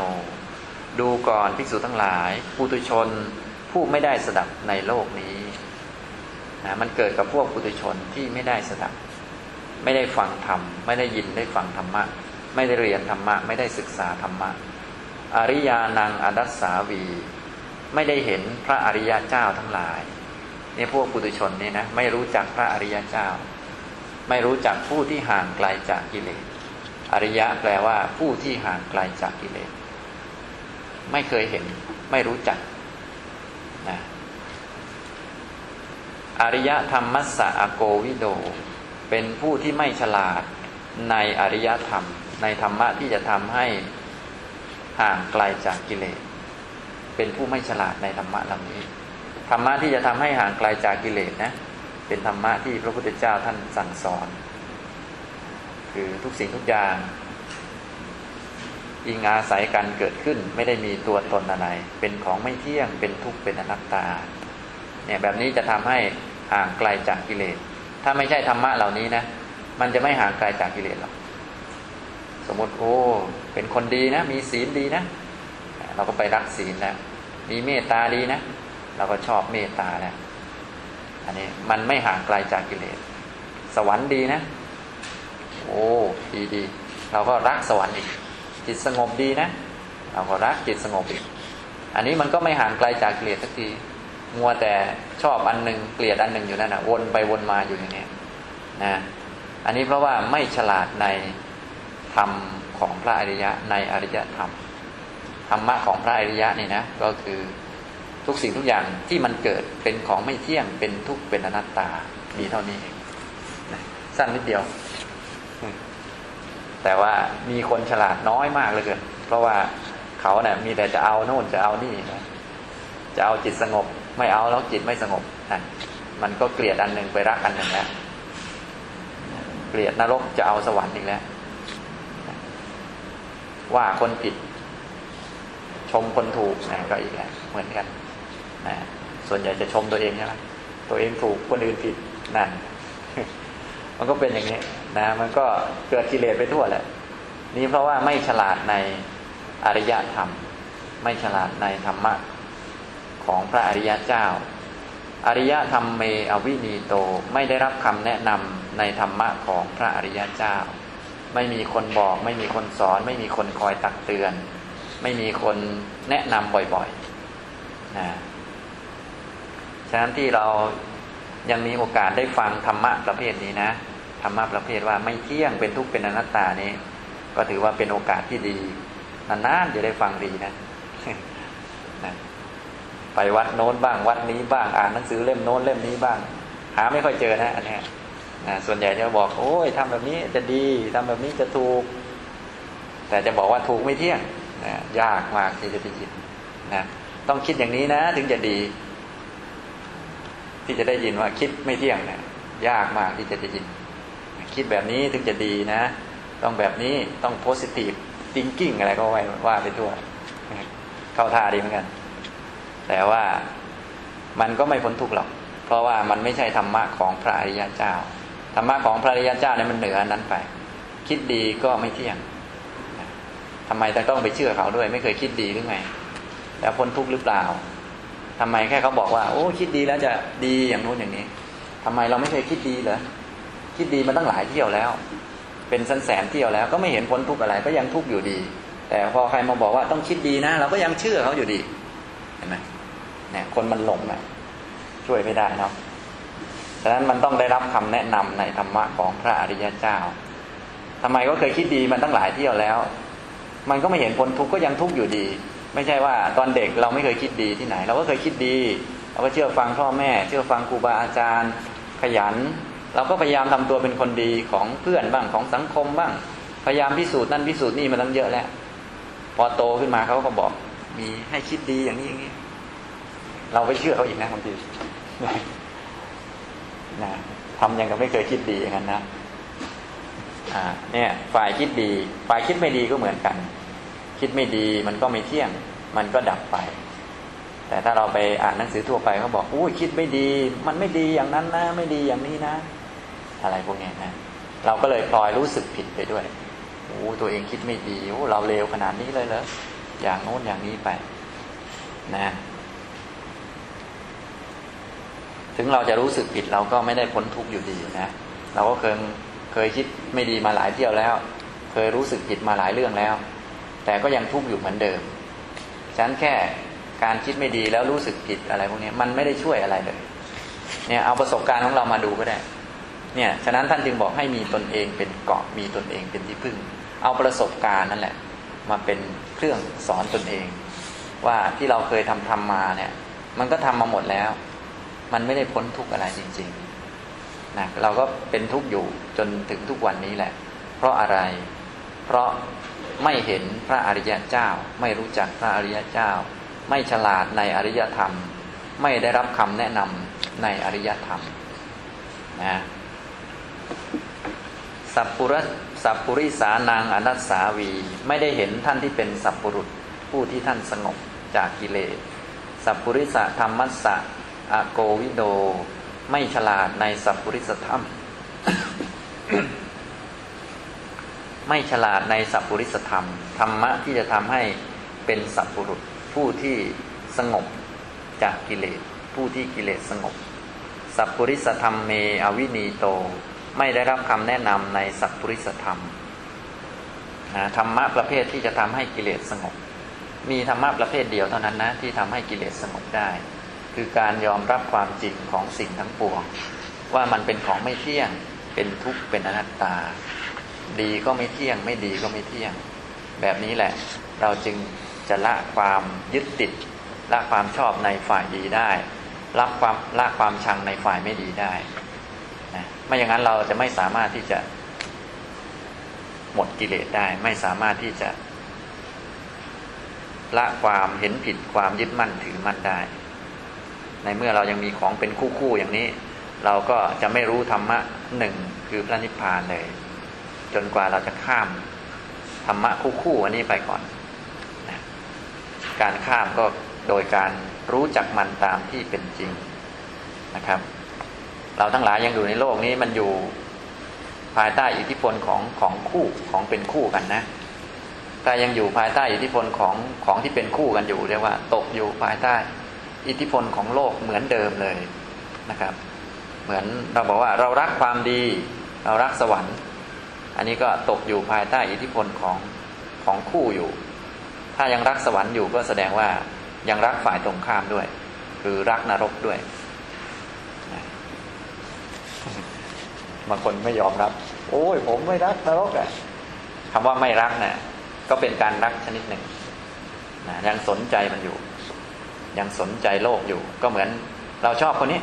ดูก่อนภิกษุทั้งหลายปุตุชนผู้ไม่ได้สดับในโลกนี้นะมันเกิดกับพวกปุตุชนที่ไม่ได้สดับ ไม่ได้ฟังธรรม ไม่ได้ยินได้ฟังธรรมะ ไม่ได้เรียนธรรมะ ไม่ได้ศึกษาธรรมะ อริยานังอดัสสาวี ไม่ได้เห็นพระอริยเจ้าทั้งหลายเนี่ยพวกปุถุชนเนี่ยนะไม่รู้จักพระอริยเจ้า ไม่รู้จักผู้ที่ห่างไกลจากกิเลสอริยะแปลว่าผู้ที่ห่างไกลจากกิเลสไม่เคยเห็น ไม่รู้จักนะอริยธรรมัสสะอโกวิโด เป็นผู้ที่ไม่ฉลาดในอริยธรรม ในธรรมะที่จะทำให้ ห่างไกลจากกิเลส เป็นผู้ไม่ฉลาดในธรรมะเหล่านี้ ธรรมะที่จะทำให้ห่างไกลจากกิเลสนะ เป็นธรรมะที่พระพุทธเจ้าท่านสั่งสอน คือทุกสิ่งทุกอย่างอิงอาศัยกันเกิดขึ้นไม่ได้มีตัวตนอะไร เป็นของไม่เที่ยง เป็นทุกข์ เป็นอนัตตา เนี่ยแบบนี้จะทำให้ห่างไกลจากกิเลส ถ้าไม่ใช่ธรรมะเหล่านี้นะ มันจะไม่ห่างไกลจากกิเลสหรอก มมติโอ้เป็นคนดีนะ มีศีลดีนะ เราก็ไปรักศีลแล้วมีเมตตาดีนะ เราก็ชอบเมตตาแล้วอันนี้มันไม่ห่างไกลจากกิเลส สวรรค์ดีนะ โอ้ดีดี เราก็รักสวรรค์อีก จิตสงบดีนะ เราก็รักจิตสงบอีก อันนี้มันก็ไม่ห่างไกลจากกิเลสสักทีมัวแต่ชอบอันหนึ่งเกลียดอันหนึ่งอยู่นั่นนะวนไปวนมาอยู่อย่างนี้นะอันนี้เพราะว่าไม่ฉลาดใน ธรรมของพระอริยะในอริยธรรมธรรมะของพระอริยะนี่นะก็คือทุกสิ่งทุกอย่างที่มันเกิดเป็นของไม่เที่ยงเป็นทุกข์เป็นอนัตตามีเท่านี้เองสั้นนิดเดียว แต่ว่ามีคนฉลาดน้อยมากเลยเกิน เพราะว่าเขาเนี่ยมีแต่จะเอาโน่นจะเอานี่นะจะเอาจิตสงบ ไม่เอาแล้วจิตไม่สงบนะมันก็เกลียดอันหนึ่งไปรักอันหนึ่งแล้วเกลียดนรกจะเอาสวรรค์อีกแล้ว ว่าคนผิด ชมคนถูกนะก็อีกแหล้วเหมือนกันนะส่วนใหญ่จะชมตัวเองใช่ไหมตัวเองถูกคนอื่นผิดนั่นมันก็เป็นอย่างนี้นะมันก็เกิดกิเลสไปทั่วแหละ นี่เพราะว่าไม่ฉลาดในอริยธรรม ไม่ฉลาดในธรรมะของพระอริยเจ้า อริยธรรมเมอวินีโตไม่ได้รับคำแนะนำในธรรมะของพระอริยเจ้า ไม่มีคนบอก ไม่มีคนสอน ไม่มีคนคอยตักเตือน ไม่มีคนแนะนำบ่อยๆนะฉะนั้นที่เรายังมีโอกาสได้ฟังธรรมะประเภทนี้นะธรรมะประเภทว่าไม่เที่ยงเป็นทุกข์เป็นอนัตตานี้ ก็ถือว่าเป็นโอกาสที่ดีนานๆจะได้ฟังดีนะนะไปวัดโน้นบ้าง วัดนี้บ้าง อ่านหนังสือเล่มโน้นเล่มนี้บ้าง หาไม่ค่อยเจอนะอันนี้ ส่วนใหญ่จะบอก โอ้ยทำแบบนี้จะดีทำแบบนี้จะถูก แต่จะบอกว่าถูกไม่เที่ยงนะยากมากที่จะได้ยินนะต้องคิดอย่างนี้นะถึงจะดี ที่จะได้ยินว่าคิดไม่เที่ยงเนะี่ยยากมากที่จะได้ยิน คิดแบบนี้ถึงจะดีนะ ต้องแบบนี้ต้อง positive thinking อะไรก็ว่าว่าไปทั่วเข้าท่าดีเหมือนกัน แต่ว่ามันก็ไม่พ้นทุกข์หรอก เพราะว่ามันไม่ใช่ธรรมะของพระอริยเจ้า ธรรมะของพระริยเจ้าเนี่ยมันเหนือนั้นไป คิดดีก็ไม่เที่ยงทำไมต้องไปเชื่อเขาด้วย ไม่เคยคิดดีหรือไงแล้วพ้นทุกข์หรือเปล่าทำไมแค่เขาบอกว่า โอ้ คิดดีแล้วจะดีอย่างนู้นอย่างนี้ทำไมเราไม่เคยคิดดีเหรอคิดดีมาตั้งหลายเที่ยวแล้ว เป็นแสนแสนเที่ยวแล้ว ก็ไม่เห็นพ้นทุกข์อะไร ก็ยังทุกข์อยู่ดี แต่พอใครมาบอกว่าต้องคิดดีนะ เราก็ยังเชื่อเขาอยู่ดีเห็นไหมเนี่ยคนมันหลงนะช่วยไม่ได้นะ ฉะนั้นมันต้องได้รับคำแนะนำในธรรมะของพระอริยเจ้าทำไมก็เคยคิดดีมันตั้งหลายเที่ยวแล้ว มันก็ไม่เห็นพ้นทุกข์ก็ยังทุกข์อยู่ดี ไม่ใช่ว่าตอนเด็กเราไม่เคยคิดดีที่ไหน เราก็เคยคิดดีเราก็เชื่อฟังพ่อแม่ เชื่อฟังครูบาอาจารย์ ขยัน เราก็พยายามทำตัวเป็นคนดีของเพื่อนบ้างของสังคมบ้าง พยายามพิสูจน์นั่นพิสูจน์นี่มาตั้งเยอะแล้ว พอโตขึ้นมาเขาก็บอกมีให้คิดดีอย่างนี้อย่างนี้ เราไปเชื่อเขาอีกนะบางที นะทำอย่างกับไม่เคยคิดดีอย่างนั้นนะอ่าเนี่ยฝ่ายคิดดี ฝ่ายคิดไม่ดีก็เหมือนกัน คิดไม่ดีมันก็ไม่เที่ยง มันก็ดับไป แต่ถ้าเราไปอ่านหนังสือทั่วไปเขาบอกอุ้ยคิดไม่ดี มันไม่ดีอย่างนั้นนะไม่ดีอย่างนี้นะ อะไรพวกนี้นะเราก็เลยพลอยรู้สึกผิดไปด้วยโอ้ตัวเองคิดไม่ดีโอ้เราเลวขนาดนี้เลยเหรออย่างโน้นอย่างนี้ไป นะ ถึงเราจะรู้สึกผิดเราก็ไม่ได้พ้นทุกข์อยู่ดีนะ เราก็เคยเคยคิดไม่ดีมาหลายเที่ยวแล้ว เคยรู้สึกผิดมาหลายเรื่องแล้ว แต่ก็ยังทุกข์อยู่เหมือนเดิมฉะนั้นแค่การคิดไม่ดีแล้วรู้สึกผิดอะไรพวกนี้มันไม่ได้ช่วยอะไรเลย เนี่ยเอาประสบการณ์ของเรามาดูก็ได้ เนี่ยฉะนั้นท่านจึงบอกให้มีตนเองเป็นเกาะมีตนเองเป็นที่พึ่ง เอาประสบการณ์นั่นแหละ มาเป็นเครื่องสอนตนเอง ว่าที่เราเคยทำทำมาเนี่ย มันก็ทำมาหมดแล้ว มันไม่ได้พ้นทุกข์อะไรจริงๆนะเราก็เป็นทุกข์อยู่จนถึงทุกวันนี้แหละ เพราะอะไร เพราะไม่เห็นพระอริยเจ้า ไม่รู้จักพระอริยเจ้า ไม่ฉลาดในอริยธรรม ไม่ได้รับคำแนะนำในอริยธรรมนะสัพปุรสัพปุริสานางอนัสสาวี ไม่ได้เห็นท่านที่เป็นสัพปุรุษผู้ที่ท่านสงบจากกิเลสสัพปุริสธรรมัสสะ อโกวิโด ไม่ฉลาดในสัพปุริสธรรม ไม่ฉลาดในสัพปุริสธรรม ธรรมะที่จะทำให้เป็นสัพปุรุษผู้ที่สงบจากกิเลส ผู้ที่กิเลสสงบ สัพปุริสธรรมเมอวินีโต ไม่ได้รับคำแนะนำในสัพปุริสธรรมนะธรรมะประเภทที่จะทำให้กิเลสสงบ มีธรรมะประเภทเดียวเท่านั้นนะที่ทำให้กิเลสสงบได้ คือการยอมรับความจริงของสิ่งทั้งปวง ว่ามันเป็นของไม่เที่ยงเป็นทุกข์เป็นอนัตตา ดีก็ไม่เที่ยง ไม่ดีก็ไม่เที่ยง แบบนี้แหละ เราจึงจะละความยึดติดละความชอบในฝ่ายดีได้ละความละความชังในฝ่ายไม่ดีได้นะไม่อย่างนั้นเราจะไม่สามารถที่จะ หมดกิเลสได้ ไม่สามารถที่จะละความเห็นผิดความยึดมั่นถือมั่นได้ ในเมื่อเรายังมีของเป็นคู่คู่อย่างนี้ เราก็จะไม่รู้ธรรมะหนึ่งคือพระนิพพานเลย จนกว่าเราจะข้ามธรรมะคู่คู่อันนี้ไปก่อนนะการข้ามก็โดยการรู้จักมันตามที่เป็นจริงนะครับ เราทั้งหลายยังอยู่ในโลกนี้มันอยู่ภายใต้อิทธิพลของของคู่ของเป็นคู่กันนะถ้ายังอยู่ภายใต้อิทธิพลของของที่เป็นคู่กันอยู่เรียกว่า ตกอยู่ภายใต้ อิทธิพลของโลกเหมือนเดิมเลยนะครับ เหมือนเราบอกว่าเรารักความดี เรารักสวรรค์ อันนี้ก็ตกอยู่ภายใต้อิทธิพลของของคู่อยู่ ถ้ายังรักสวรรค์อยู่ก็แสดงว่ายังรักฝ่ายตรงข้ามด้วย คือรักนรกด้วยบางคนไม่ยอมรับ โอ้ย ผมไม่รักนรกอะคำว่าไม่รักเนะ่ยก็เป็นการรักชนิดหนึ่งนะยังสนใจมันอยู่ ยังสนใจโลกอยู่ ก็เหมือนเราชอบคนนี้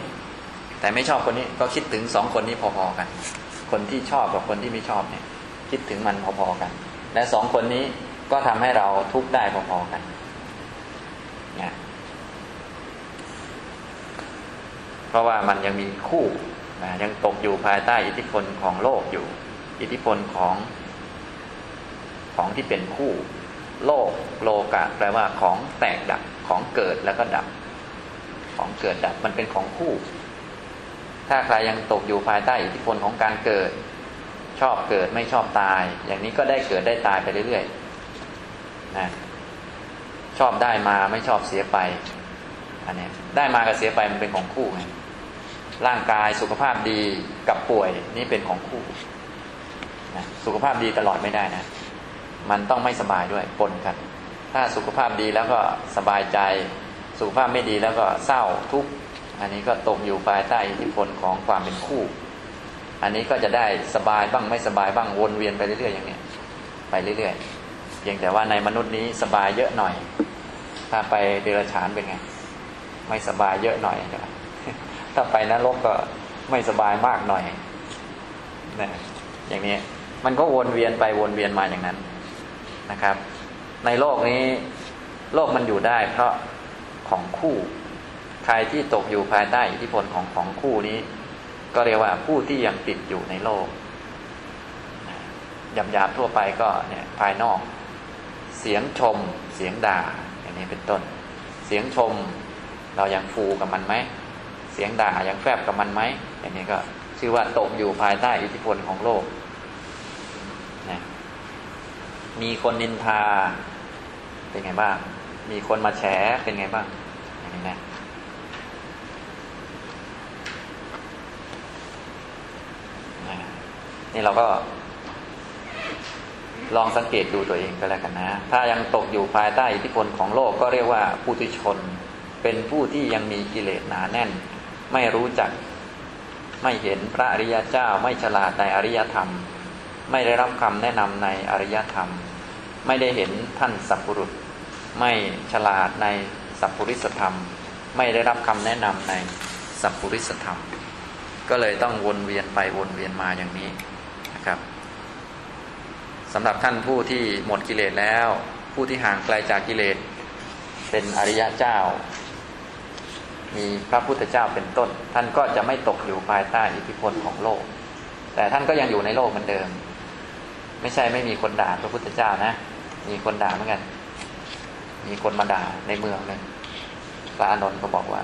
แต่ไม่ชอบคนนี้ก็คิดถึงสองคนนี้พอๆกัน คนที่ชอบกับคนที่ไม่ชอบเนี่ย คิดถึงมันพอๆกัน และสองคนนี้ก็ทำให้เราทุกข์ได้พอๆกันนะเพราะว่ามันยังมีคู่นะยังตกอยู่ภายใต้อิทธิพลของโลกอยู่ อิทธิพลของของที่เป็นคู่ โลกโลกะแปลว่าของแตกดับ ของเกิดแล้วก็ดับ ของเกิดดับมันเป็นของคู่ ถ้าใครยังตกอยู่ภายใต้อิทธิพลของการเกิด ชอบเกิดไม่ชอบตาย อย่างนี้ก็ได้เกิดได้ตายไปเรื่อยๆนะชอบได้มาไม่ชอบเสียไปอันนี้ได้มากับเสียไปมันเป็นของคู่ไงร่างกายสุขภาพดีกับป่วยนี่เป็นของคู่นะสุขภาพดีตลอดไม่ได้นะ มันต้องไม่สบายด้วยปนกัน ถ้าสุขภาพดีแล้วก็สบายใจ สุขภาพไม่ดีแล้วก็เศร้าทุกข์อันนี้ก็ตกอยู่ภายใต้อิทธิพลของความเป็นคู่ อันนี้ก็จะได้สบายบ้างไม่สบายบ้างวนเวียนไปเรื่อยๆอย่างนี้ไปเรื่อยๆเพียงแต่ว่าในมนุษย์นี้สบายเยอะหน่อย ถ้าไปเดรัจฉานเป็นไง ไม่สบายเยอะหน่อยนะถ้าไปนรกก็ไม่สบายมากหน่อยนะอย่างนี้มันก็วนเวียนไปวนเวียนมาอย่างนั้นนะครับ ในโลกนี้ โลกมันอยู่ได้ เพราะของคู่ ใครที่ตกอยู่ภายใต้อิทธิพลของของคู่นี้ ก็เรียกว่าผู้ที่ยังติดอยู่ในโลกยำยาบทั่วไปก็เนี่ยภายนอก เสียงชม เสียงด่า อย่างนี้เป็นต้น เสียงชม เรายังฟูกับมันไหมเสียงด่ายังแฝบกับมันไหมอย่างนี้ก็ชื่อว่าตกอยู่ภายใต้อิทธิพลของโลกนะ มีคนนินทา เป็นไงบ้าง มีคนมาแฉเป็นไงบ้างอย่างนี้นะนี่เราก็ ลองสังเกตดูตัวเองก็แล้วกันนะ ถ้ายังตกอยู่ภายใต้อิทธิพลของโลกก็เรียกว่าผู้ทุชน เป็นผู้ที่ยังมีกิเลสหนาแน่น ไม่รู้จัก ไม่เห็นพระอริยเจ้า ไม่ฉลาดในอริยธรรม ไม่ได้รับคำแนะนำในอริยธรรม ไม่ได้เห็นท่านสัพพุรุษ ไม่ฉลาดในสัพพุริสธรรม ไม่ได้รับคำแนะนำในสัพพุริสธรรม ก็เลยต้องวนเวียนไปวนเวียนมาอย่างนี้นะครับสำหรับท่านผู้ที่หมดกิเลสแล้ว ผู้ที่ห่างไกลจากกิเลสเป็นอริยเจ้า มีพระพุทธเจ้าเป็นต้น ท่านก็จะไม่ตกอยู่ภายใต้อิทธิพลของโลก แต่ท่านก็ยังอยู่ในโลกเหมือนเดิม ไม่ใช่ไม่มีคนด่าพระพุทธเจ้านะ มีคนด่าเหมือนกัน มีคนมาด่าในเมืองเลยพระอานนท์ก็บอกว่า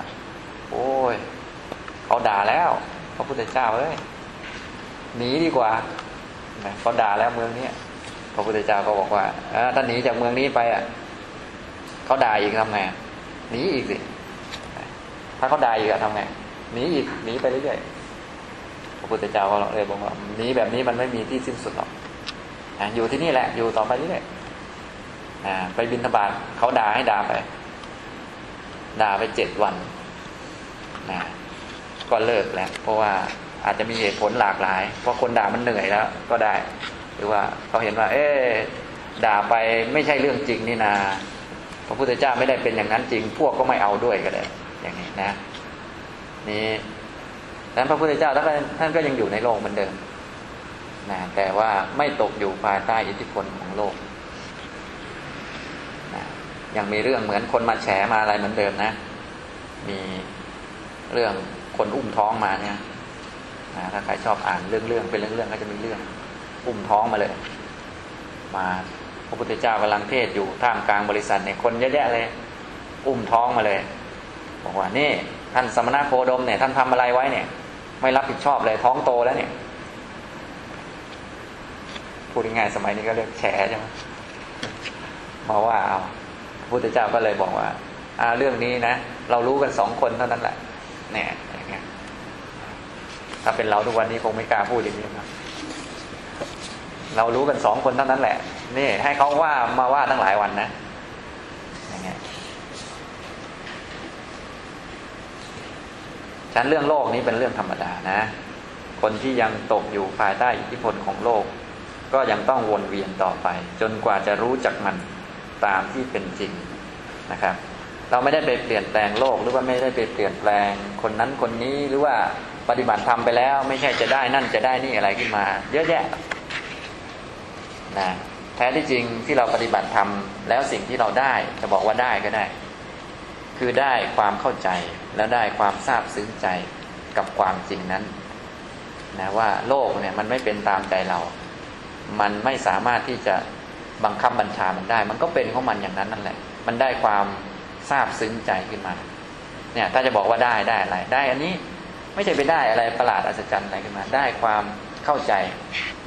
โอ้ยเขาด่าแล้วพระพุทธเจ้าเอ้ยหนีดีกว่าเขาด่าแล้วเมืองนี้พระพุทธเจ้าก็บอกว่าถ้าหนีจากเมืองนี้ไปอะเขาด่าอีกทำไงหนีอีกสิถ้าเขาด่าอีกอะทำไงหนีอีกหนีไปเรื่อยๆพระพุทธเจ้าก็เลยบอกว่าหนีแบบนี้มันไม่มีที่สิ้นสุดหรอกอยู่ที่นี่แหละ อยู่ต่อไปเรื่อย ไปบินทบาทเขาด่าให้ด่าไป ด่าไปเจ็ดวันนะก็เลิกแล้ว เพราะว่าอาจจะมีเหตุผลหลากหลาย เพราะคนด่ามันเหนื่อยแล้ว ก็ได้ หรือว่าเขาเห็นว่า เอ๊ด่าไปไม่ใช่เรื่องจริงนี่นาพระพุทธเจ้าไม่ได้เป็นอย่างนั้นจริง พวกก็ไม่เอาด้วยก็ได้อย่างนี้นะนี่ดังนั้นพระพุทธเจ้าท่านก็ยังอยู่ในโลกเหมือนเดิมนะแต่ว่าไม่ตกอยู่ภายใต้อิทธิพลของโลก ยังมีเรื่องเหมือนคนมาแฉมาอะไรเหมือนเดิมนะ มีเรื่องคนอุ้มท้องมาเนี่ยถ้าใครชอบอ่านเรื่องเรื่องเป็นเรื่องเรื่องก็จะมีเรื่อง อุ้มท้องมาเลย มาพระพุทธเจ้ากำลังเทศอยู่ท่ามกลางบริษัทเนี่ยคนเยอะแยะเลย อุ้มท้องมาเลยบอกว่านี่ ท่านสมณะโคดมเนี่ย ท่านทำอะไรไว้เนี่ย ไม่รับผิดชอบเลยท้องโตแล้วเนี่ยพูดง่ายสมัยนี้ก็เรียกแฉใช่ไหมมาว่าเอา พุทธเจ้าก็เลยบอกว่าอ่าเรื่องนี้นะ เรารู้กันสองคนเท่านั้นแหละเนี่ยอย่างเงี้ยถ้าเป็นเราทุกวันนี้คงไม่กล้าพูดอย่างนี้ครับ เรารู้กันสองคนเท่านั้นแหละ นี่ ให้เขาว่ามาว่าตั้งหลายวันนะอย่างเงี้ยฉันเรื่องโลกนี้เป็นเรื่องธรรมดานะ คนที่ยังตกอยู่ภายใต้อิทธิพลของโลก ก็ยังต้องวนเวียนต่อไป จนกว่าจะรู้จักมัน ตามที่เป็นจริงนะครับ เราไม่ได้ไปเปลี่ยนแปลงโลกหรือว่าไม่ได้ไปเปลี่ยนแปลงคนนั้นคนนี้หรือว่าปฏิบัติทำไปแล้ว ไม่ใช่จะได้นั่นจะได้นี่อะไรขึ้นมา เยอะแยะนะแท้ที่จริงที่เราปฏิบัติทำแล้วสิ่งที่เราได้จะบอกว่าได้ก็ได้ คือได้ความเข้าใจแล้วได้ความทราบซึ้งใจกับความจริงนั้นนะว่าโลกเนี่ยมันไม่เป็นตามใจเรา มันไม่สามารถที่จะ บังคับบัญชามันได้ มันก็เป็นของมันอย่างนั้นนั่นแหละ มันได้ความซาบซึ้งใจขึ้นมา เนี่ยถ้าจะบอกว่าได้ได้อะไรได้ อันนี้ไม่ใช่ไปได้อะไรประหลาดอัศจรรย์อะไรขึ้นมา ได้ความเข้าใจ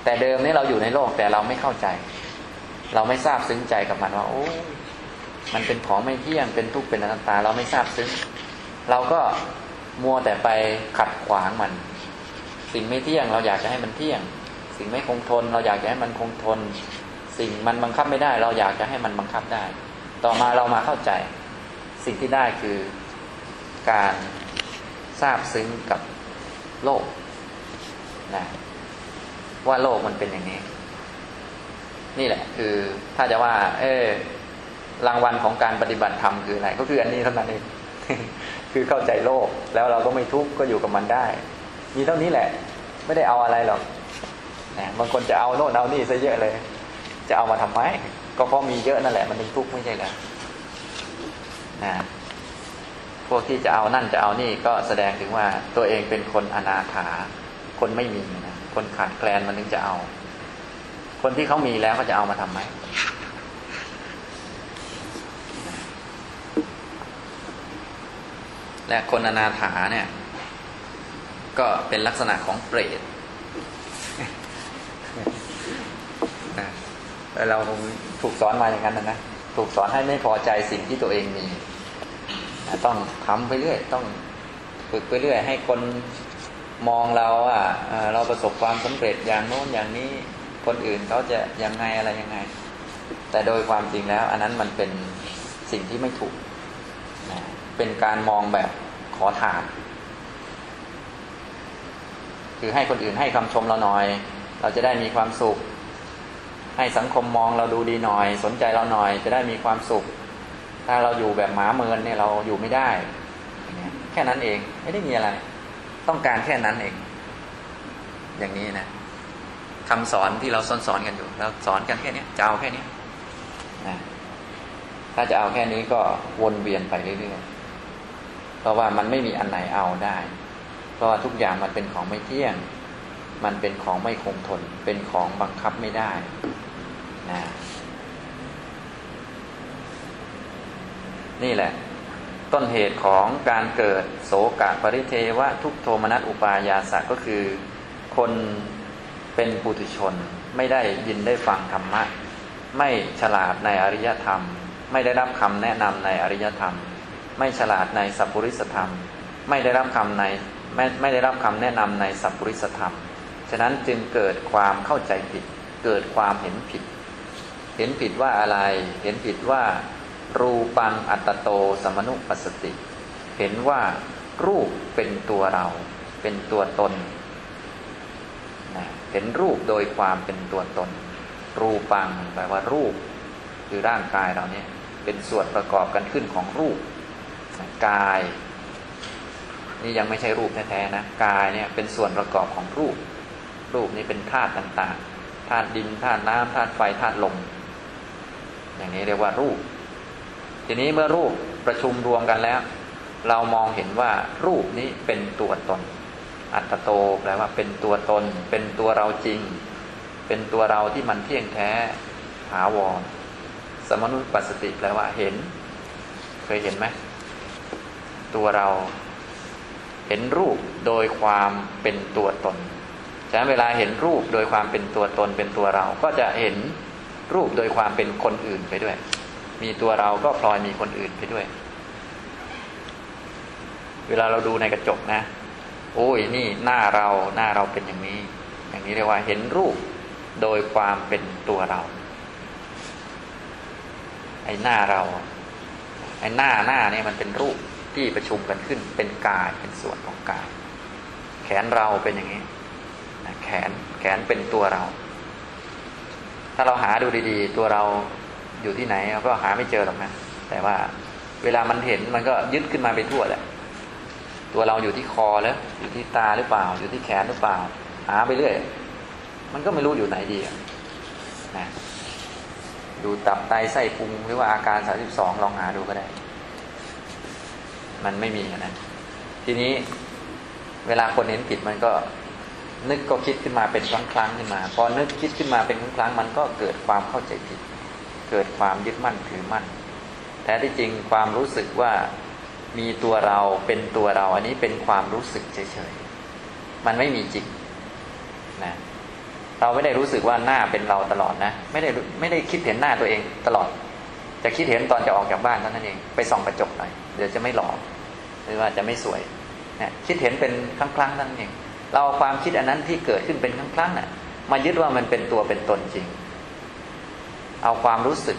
แต่เดิมนี่เราอยู่ในโลกแต่เราไม่เข้าใจ เราไม่ทราบซึ้งใจกับมันว่าโอ้มันเป็นของไม่เที่ยงเป็นทุกข์เป็นอนัตตา เราไม่ทราบซึ้ง เราก็มัวแต่ไปขัดขวางมัน สิ่งไม่เที่ยง เราอยากจะให้มันเที่ยง สิ่งไม่คงทน เราอยากจะให้มันคงทน สิ่งมันบังคับไม่ได้ เราอยากจะให้มันบังคับได้ ต่อมาเรามาเข้าใจ สิ่งที่ได้คือการทราบซึ้งกับโลกนะว่าโลกมันเป็นอย่างนี้ นี่แหละ คือถ้าจะว่า เออรางวัลของการปฏิบัติธรรมคืออะไรก็คืออันนี้เท่านั้นเองคือเข้าใจโลกแล้วเราก็ไม่ทุกข์ก็อยู่กับมันได้ มีเท่านี้แหละ ไม่ได้เอาอะไรหรอกนะบางคนจะเอาโน่นเอานี่ซะเยอะเลย จะเอามาทำไม ก็เพราะมีเยอะนั่นแหละ มันถึงทุกข์ไม่ใช่เหรอนะพวกที่จะเอานั่นจะเอานี่ก็แสดงถึงว่าตัวเองเป็นคนอนาถา คนไม่มีนะคนขาดแคลนมันถึงจะเอา คนที่เขามีแล้วเขาจะเอามาทำไหมและคนอนาถาเนี่ย ก็เป็นลักษณะของเปรตนะแล้ว เราถูกสอนมาอย่างนั้นนะ ถูกสอนให้ไม่พอใจสิ่งที่ตัวเองมี ต้องทำไปเรื่อย ต้องฝึกไปเรื่อย ให้คนมองเราอะเราประสบความสำเร็จอย่างโน้นอย่างนี้ คนอื่นเขาจะยังไงอะไรยังไง แต่โดยความจริงแล้ว อันนั้นมันเป็นสิ่งที่ไม่ถูก เป็นการมองแบบขอทาน คือให้คนอื่นให้คำชมเราหน่อย เราจะได้มีความสุข ให้สังคมมองเราดูดีหน่อย สนใจเราหน่อย จะได้มีความสุข ถ้าเราอยู่แบบหมาเมินเนี่ยเราอยู่ไม่ได้ แค่นั้นเองไม่ได้มีอะไร ต้องการแค่นั้นเอง อย่างนี้นะคำสอนที่เราสอนสอนกันอยู่เราสอนกันแค่นี้จะเอาแค่นี้นะถ้าจะเอาแค่นี้ก็วนเวียนไปเรื่อยๆเพราะว่ามันไม่มีอันไหนเอาได้ เพราะว่าทุกอย่างมันเป็นของไม่เที่ยง มันเป็นของไม่คงทน เป็นของบังคับไม่ได้ นะ นี่แหละ ต้นเหตุของการเกิดโสกะปริเทวะทุกโทมนัสอุปายาสะก็คือ คนเป็นปุถุชน ไม่ได้ยินได้ฟังธรรมะ ไม่ฉลาดในอริยธรรม ไม่ได้รับคำแนะนำในอริยธรรม ไม่ฉลาดในสัพพุริสธรรม ไม่ได้รับคำในไม่ไม่ได้รับคำแนะนำในสัพพุริสธรรม ฉะนั้นจึงเกิดความเข้าใจผิด เกิดความเห็นผิด เห็นผิดว่าอะไร เห็นผิดว่า รูปังอัตโตสมนุปัสสติ เห็นว่ารูปเป็นตัวเรา เป็นตัวตนนะเห็นรูปโดยความเป็นตัวตน รูปังแปลว่ารูป คือร่างกายเราเนี่ยเป็นส่วนประกอบกันขึ้นของรูปกาย นี่ยังไม่ใช่รูปแท้ๆนะกายเนี่ยเป็นส่วนประกอบของรูป รูปนี้เป็นธาตุต่างๆธาตุดินธาตุน้ำธาตุไฟธาตุลม อย่างนี้เรียกว่ารูป ทีนี้เมื่อรูปประชุมรวมกันแล้ว เรามองเห็นว่ารูปนี้เป็นตัวตน อัตโตแปลว่าเป็นตัวตน เป็นตัวเราจริง เป็นตัวเราที่มันเที่ยงแท้ถาวรสมนุปัสสติแปลว่าเห็น เคยเห็นไหมตัวเราเห็นรูปโดยความเป็นตัวตนฉะนั้นเวลาเห็นรูปโดยความเป็นตัวตนเป็นตัวเรา ก็จะเห็น รูปโดยความเป็นคนอื่นไปด้วย มีตัวเราก็พลอยมีคนอื่นไปด้วย เวลาเราดูในกระจกนะ โอ้ยนี่หน้าเราหน้าเราเป็นอย่างนี้ อย่างนี้เรียกว่าเห็นรูปโดยความเป็นตัวเรา ไอ้หน้าเรา ไอ้หน้าหน้าเนี่ยมันเป็นรูปที่ประชุมกันขึ้น เป็นกายเป็นส่วนของกาย แขนเราเป็นอย่างนี้แขนแขนเป็นตัวเรา ถ้าเราหาดูดีๆ ตัวเราอยู่ที่ไหนเราก็หาไม่เจอหรอกนะแต่ว่าเวลามันเห็นมันก็ยึดขึ้นมาไปทั่วแหละ ตัวเราอยู่ที่คอแล้ว อยู่ที่ตาหรือเปล่า อยู่ที่แขนหรือเปล่า หาไปเรื่อย มันก็ไม่รู้อยู่ไหนดีนะดูตับไตไส้พุงหรือว่าอาการสาสิบองลองหาดูก็ได้ มันไม่มีนะทีนี้ เวลาคนเห็นผิดมันก็ นึกก็คิดขึ้นมาเป็นครั้งครั้งขึ้นมา พอนึกคิดขึ้นมาเป็นครั้งครั้งมันก็เกิดความเข้าใจผิด เกิดความยึดมั่นถือมั่นแท้ที่จริงความรู้สึกว่ามีตัวเราเป็นตัวเราอันนี้เป็นความรู้สึกเฉยๆมันไม่มีจริงนะเราไม่ได้รู้สึกว่าหน้าเป็นเราตลอดนะ ไม่ได้ไม่ได้คิดเห็นหน้าตัวเองตลอด จะคิดเห็นตอนจะออกจากบ้านเท่านั้นเองไปส่องกระจกหน่อยเดี๋ยวจะไม่หล่อหรือว่าจะไม่สวยนี่ยคิดเห็นเป็นครั้งครั้งนั้นเอง เราเอาความคิดอันนั้นที่เกิดขึ้นเป็นครั้งครั้งน่ะมายึดว่ามันเป็นตัวเป็นตนจริง เอาความรู้สึก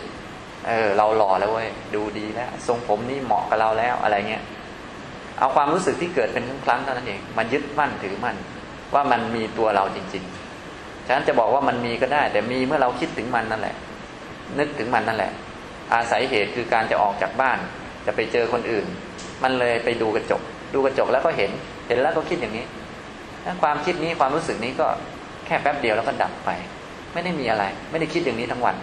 เออ เราหล่อแล้วเว้ยดูดีแล้วทรงผมนี่เหมาะกับเราแล้วอะไรเงี้ยเอาความรู้สึกที่เกิดเป็นครั้งครั้งเท่านั้นเองมันยึดมั่นถือมั่นว่ามันมีตัวเราจริง ๆ ฉะนั้นจะบอกว่ามันมีก็ได้ แต่มีเมื่อเราคิดถึงมันนั่นแหละ นึกถึงมันนั่นแหละ อาศัยเหตุคือการจะออกจากบ้าน จะไปเจอคนอื่น มันเลยไปดูกระจก ดูกระจกแล้วก็เห็น เห็นแล้วก็คิดอย่างนี้ ถ้าความคิดนี้ความรู้สึกนี้ก็แค่แป๊บเดียวแล้วก็ดับไป ไม่ได้มีอะไร ไม่ได้คิดอย่างนี้ทั้งวัน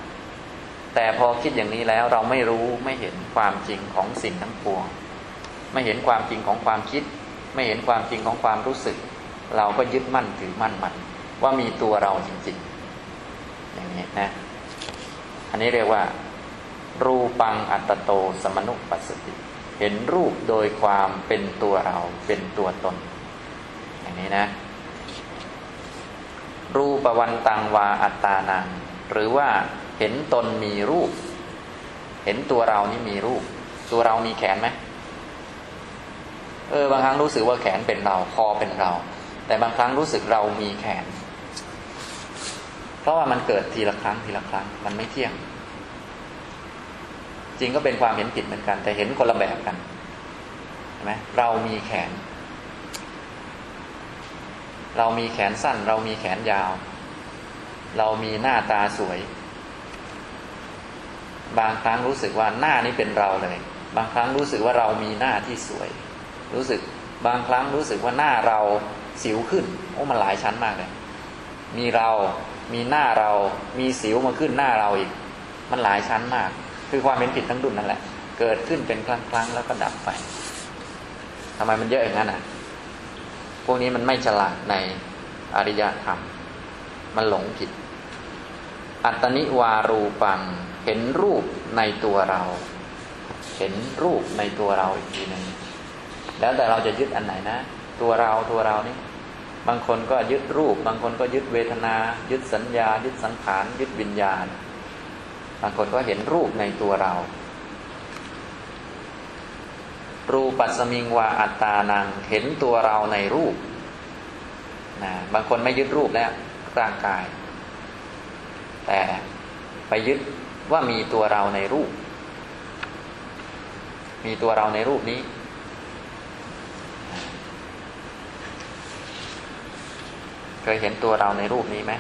แต่พอคิดอย่างนี้แล้วเราไม่รู้ไม่เห็นความจริงของสิ่งทั้งปวง ไม่เห็นความจริงของความคิด ไม่เห็นความจริงของความรู้สึก เราก็ยึดมั่นถือมั่นมัน ว่ามีตัวเราจริง ๆ อย่างนี้นะ อันนี้เรียกว่า รูปังอัตโตสมนุปัสสติ เห็นรูปโดยความเป็นตัวเราเป็นตัวตน นี้นะ รูปวันตังวาอัตตานัง หรือว่าเห็นตนมีรูป เห็นตัวเรานี่มีรูป ตัวเรามีแขนไหมเออบางครั้งรู้สึกว่าแขนเป็นเราคอเป็นเรา แต่บางครั้งรู้สึกเรามีแขน เพราะว่ามันเกิดทีละครั้งทีละครั้ง มันไม่เที่ยง จริงก็เป็นความเห็นผิดเหมือนกัน แต่เห็นคนละแบบกันใช่ไหมเรามีแขน เรามีแขนสั้น เรามีแขนยาว เรามีหน้าตาสวย บางครั้งรู้สึกว่าหน้านี้เป็นเราเลย บางครั้งรู้สึกว่าเรามีหน้าที่สวย รู้สึกบางครั้งรู้สึกว่าหน้าเราสิวขึ้น โอ้มันหลายชั้นมากเลย มีเรา มีหน้าเรา มีสิวมาขึ้นหน้าเราอีก มันหลายชั้นมาก คือความเป็นผิดทั้งดุนนั่นแหละ เกิดขึ้นเป็นครั้งๆแล้วก็ดับไปทำไมมันเยอะอย่างนั้นอะ พวกนี้มันไม่ฉลาดในอริยธรรม มันหลงผิด อัตตนิวารูปัง เห็นรูปในตัวเรา เห็นรูปในตัวเราอีกทีหนึ่งแล้วแต่เราจะยึดอันไหนนะ ตัวเราตัวเรานี่ บางคนก็ยึดรูป บางคนก็ยึดเวทนา ยึดสัญญา ยึดสังขาร ยึดวิญญาณ บางคนก็เห็นรูปในตัวเรา รูปัสมิงวาอัตตานังเห็นตัวเราในรูปนะบางคนไม่ยึดรูปแล้วร่างกาย แต่ไปยึดว่ามีตัวเราในรูป มีตัวเราในรูปนี้ เคยเห็นตัวเราในรูปนี้ไหม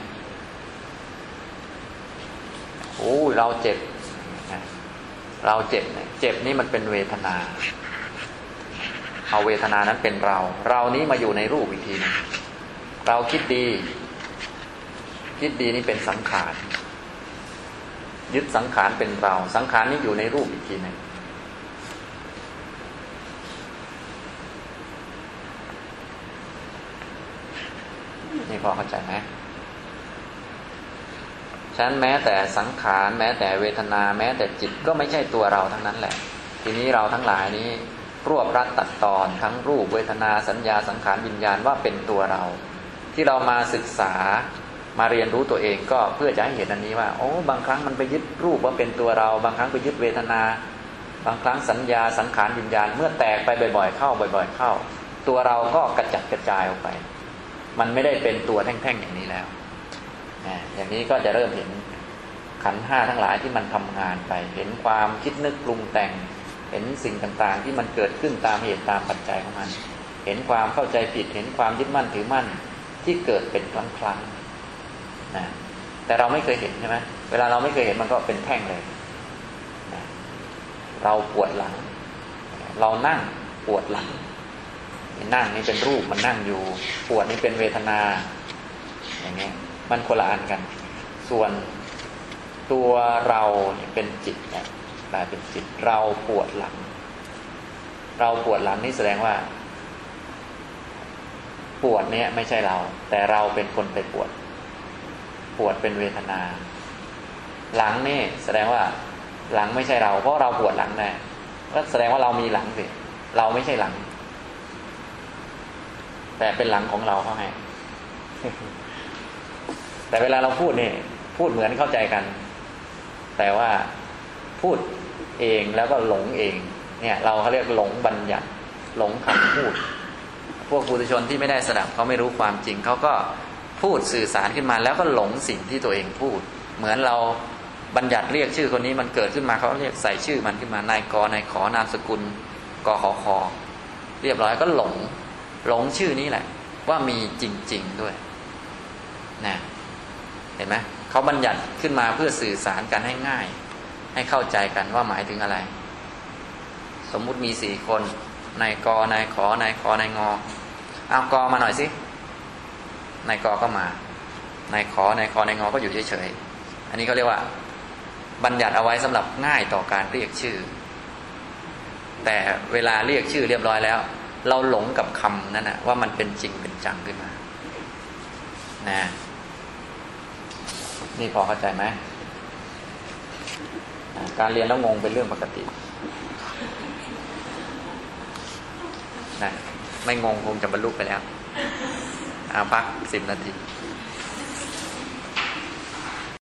โอ้เราเจ็บ เราเจ็บ เจ็บนี่มันเป็นเวทนา เอาเวทนานั้นเป็นเรา เรานี้มาอยู่ในรูปอีกทีนึงเราคิดดี คิดดีนี่เป็นสังขาร ยึดสังขารเป็นเรา สังขารนี่อยู่ในรูปอีกทีหนึ่งนี่พอเข้าใจไหมฉะนั้นแม้แต่สังขาร แม้แต่เวทนา แม้แต่จิตก็ไม่ใช่ตัวเราทั้งนั้นแหละ ทีนี้เราทั้งหลายนี้ รวบรัดตัดตอน ทั้งรูปเวทนาสัญญาสังขารวิญญาณว่าเป็นตัวเรา ที่เรามาศึกษามาเรียนรู้ตัวเองก็เพื่อจะให้เห็นอันนี้ว่า โอ้บางครั้งมันไปยึดรูปว่าเป็นตัวเรา บางครั้งไปยึดเวทนา บางครั้งสัญญาสังขารวิญญาณ เมื่อแตกไปบ่อย ๆ เข้าบ่อย ๆ เข้า ตัวเราก็กระจัดกระจายออกไป มันไม่ได้เป็นตัวแท่งๆอย่างนี้แล้วอย่างนี้ก็จะเริ่มเห็นขันห้าทั้งหลายที่มันทำงานไป เห็นความคิดนึกปรุงแต่ง เห็นสิ่งต่างๆ ที่มันเกิดขึ้นตามเหตุตามปัจจัยของมัน เห็นความเข้าใจผิด เห็นความยึดมั่นถือมั่นที่เกิดเป็นครั้งๆนะแต่เราไม่เคยเห็นใช่ไหมเวลาเราไม่เคยเห็นมันก็เป็นแท่งเลยนะเราปวดหลัง เรานั่งปวดหลัง นั่งนี่เป็นรูปมันนั่งอยู่ ปวดนี่เป็นเวทนา อย่างเงี้ย มันคนละอันกัน ส่วนตัวเราเนี่ยเป็นจิตเนี่ย กลายเป็นจิตเราปวดหลัง เราปวดหลังนี่แสดงว่า ปวดเนี่ยไม่ใช่เรา แต่เราเป็นคนไปปวด ปวดเป็นเวทนา หลังนี่แสดงว่า หลังไม่ใช่เรา เพราะเราปวดหลังแน่ก็แสดงว่าเรามีหลังสิเราไม่ใช่หลัง แต่เป็นหลังของเราเขาให้แต่เวลาเราพูดเนี่ยพูดเหมือนเข้าใจกัน แต่ว่า พูดเองแล้วก็หลงเอง เนี่ย เราเขาเรียกหลงบัญญัติ หลงคำพูด พวกปุถุชนที่ไม่ได้สดับเขาไม่รู้ความจริง เขาก็พูดสื่อสารขึ้นมาแล้วก็หลงสิ่งที่ตัวเองพูด เหมือนเราบัญญัติเรียกชื่อคนนี้มันเกิดขึ้นมาเขาเรียกใส่ชื่อมันขึ้นมานายกนายขอนามสกุลกขอคอเรียบร้อยก็หลง หลงชื่อนี้แหละ ว่ามีจริง ๆด้วยนะเห็นไหมเขาบัญญัติขึ้นมาเพื่อสื่อสารกันให้ง่าย ให้เข้าใจกันว่าหมายถึงอะไร สมมุติมีสี่คนนายกนายขอนายขอนายงอเอากอมาหน่อยสินายกก็มานายขอนายขอนายงอก็อยู่เฉยๆอันนี้เขาเรียกว่า บัญญัติเอาไว้สำหรับง่ายต่อการเรียกชื่อ แต่เวลาเรียกชื่อเรียบร้อยแล้ว เราหลงกับคำนั้นนะว่ามันเป็นจริงเป็นจังขึ้นมานะนี่พอเข้าใจไหม การเรียนแล้วงงเป็นเรื่องปกตินะไม่งงคงจะบรรลุไปแล้วอาพักสิบนาที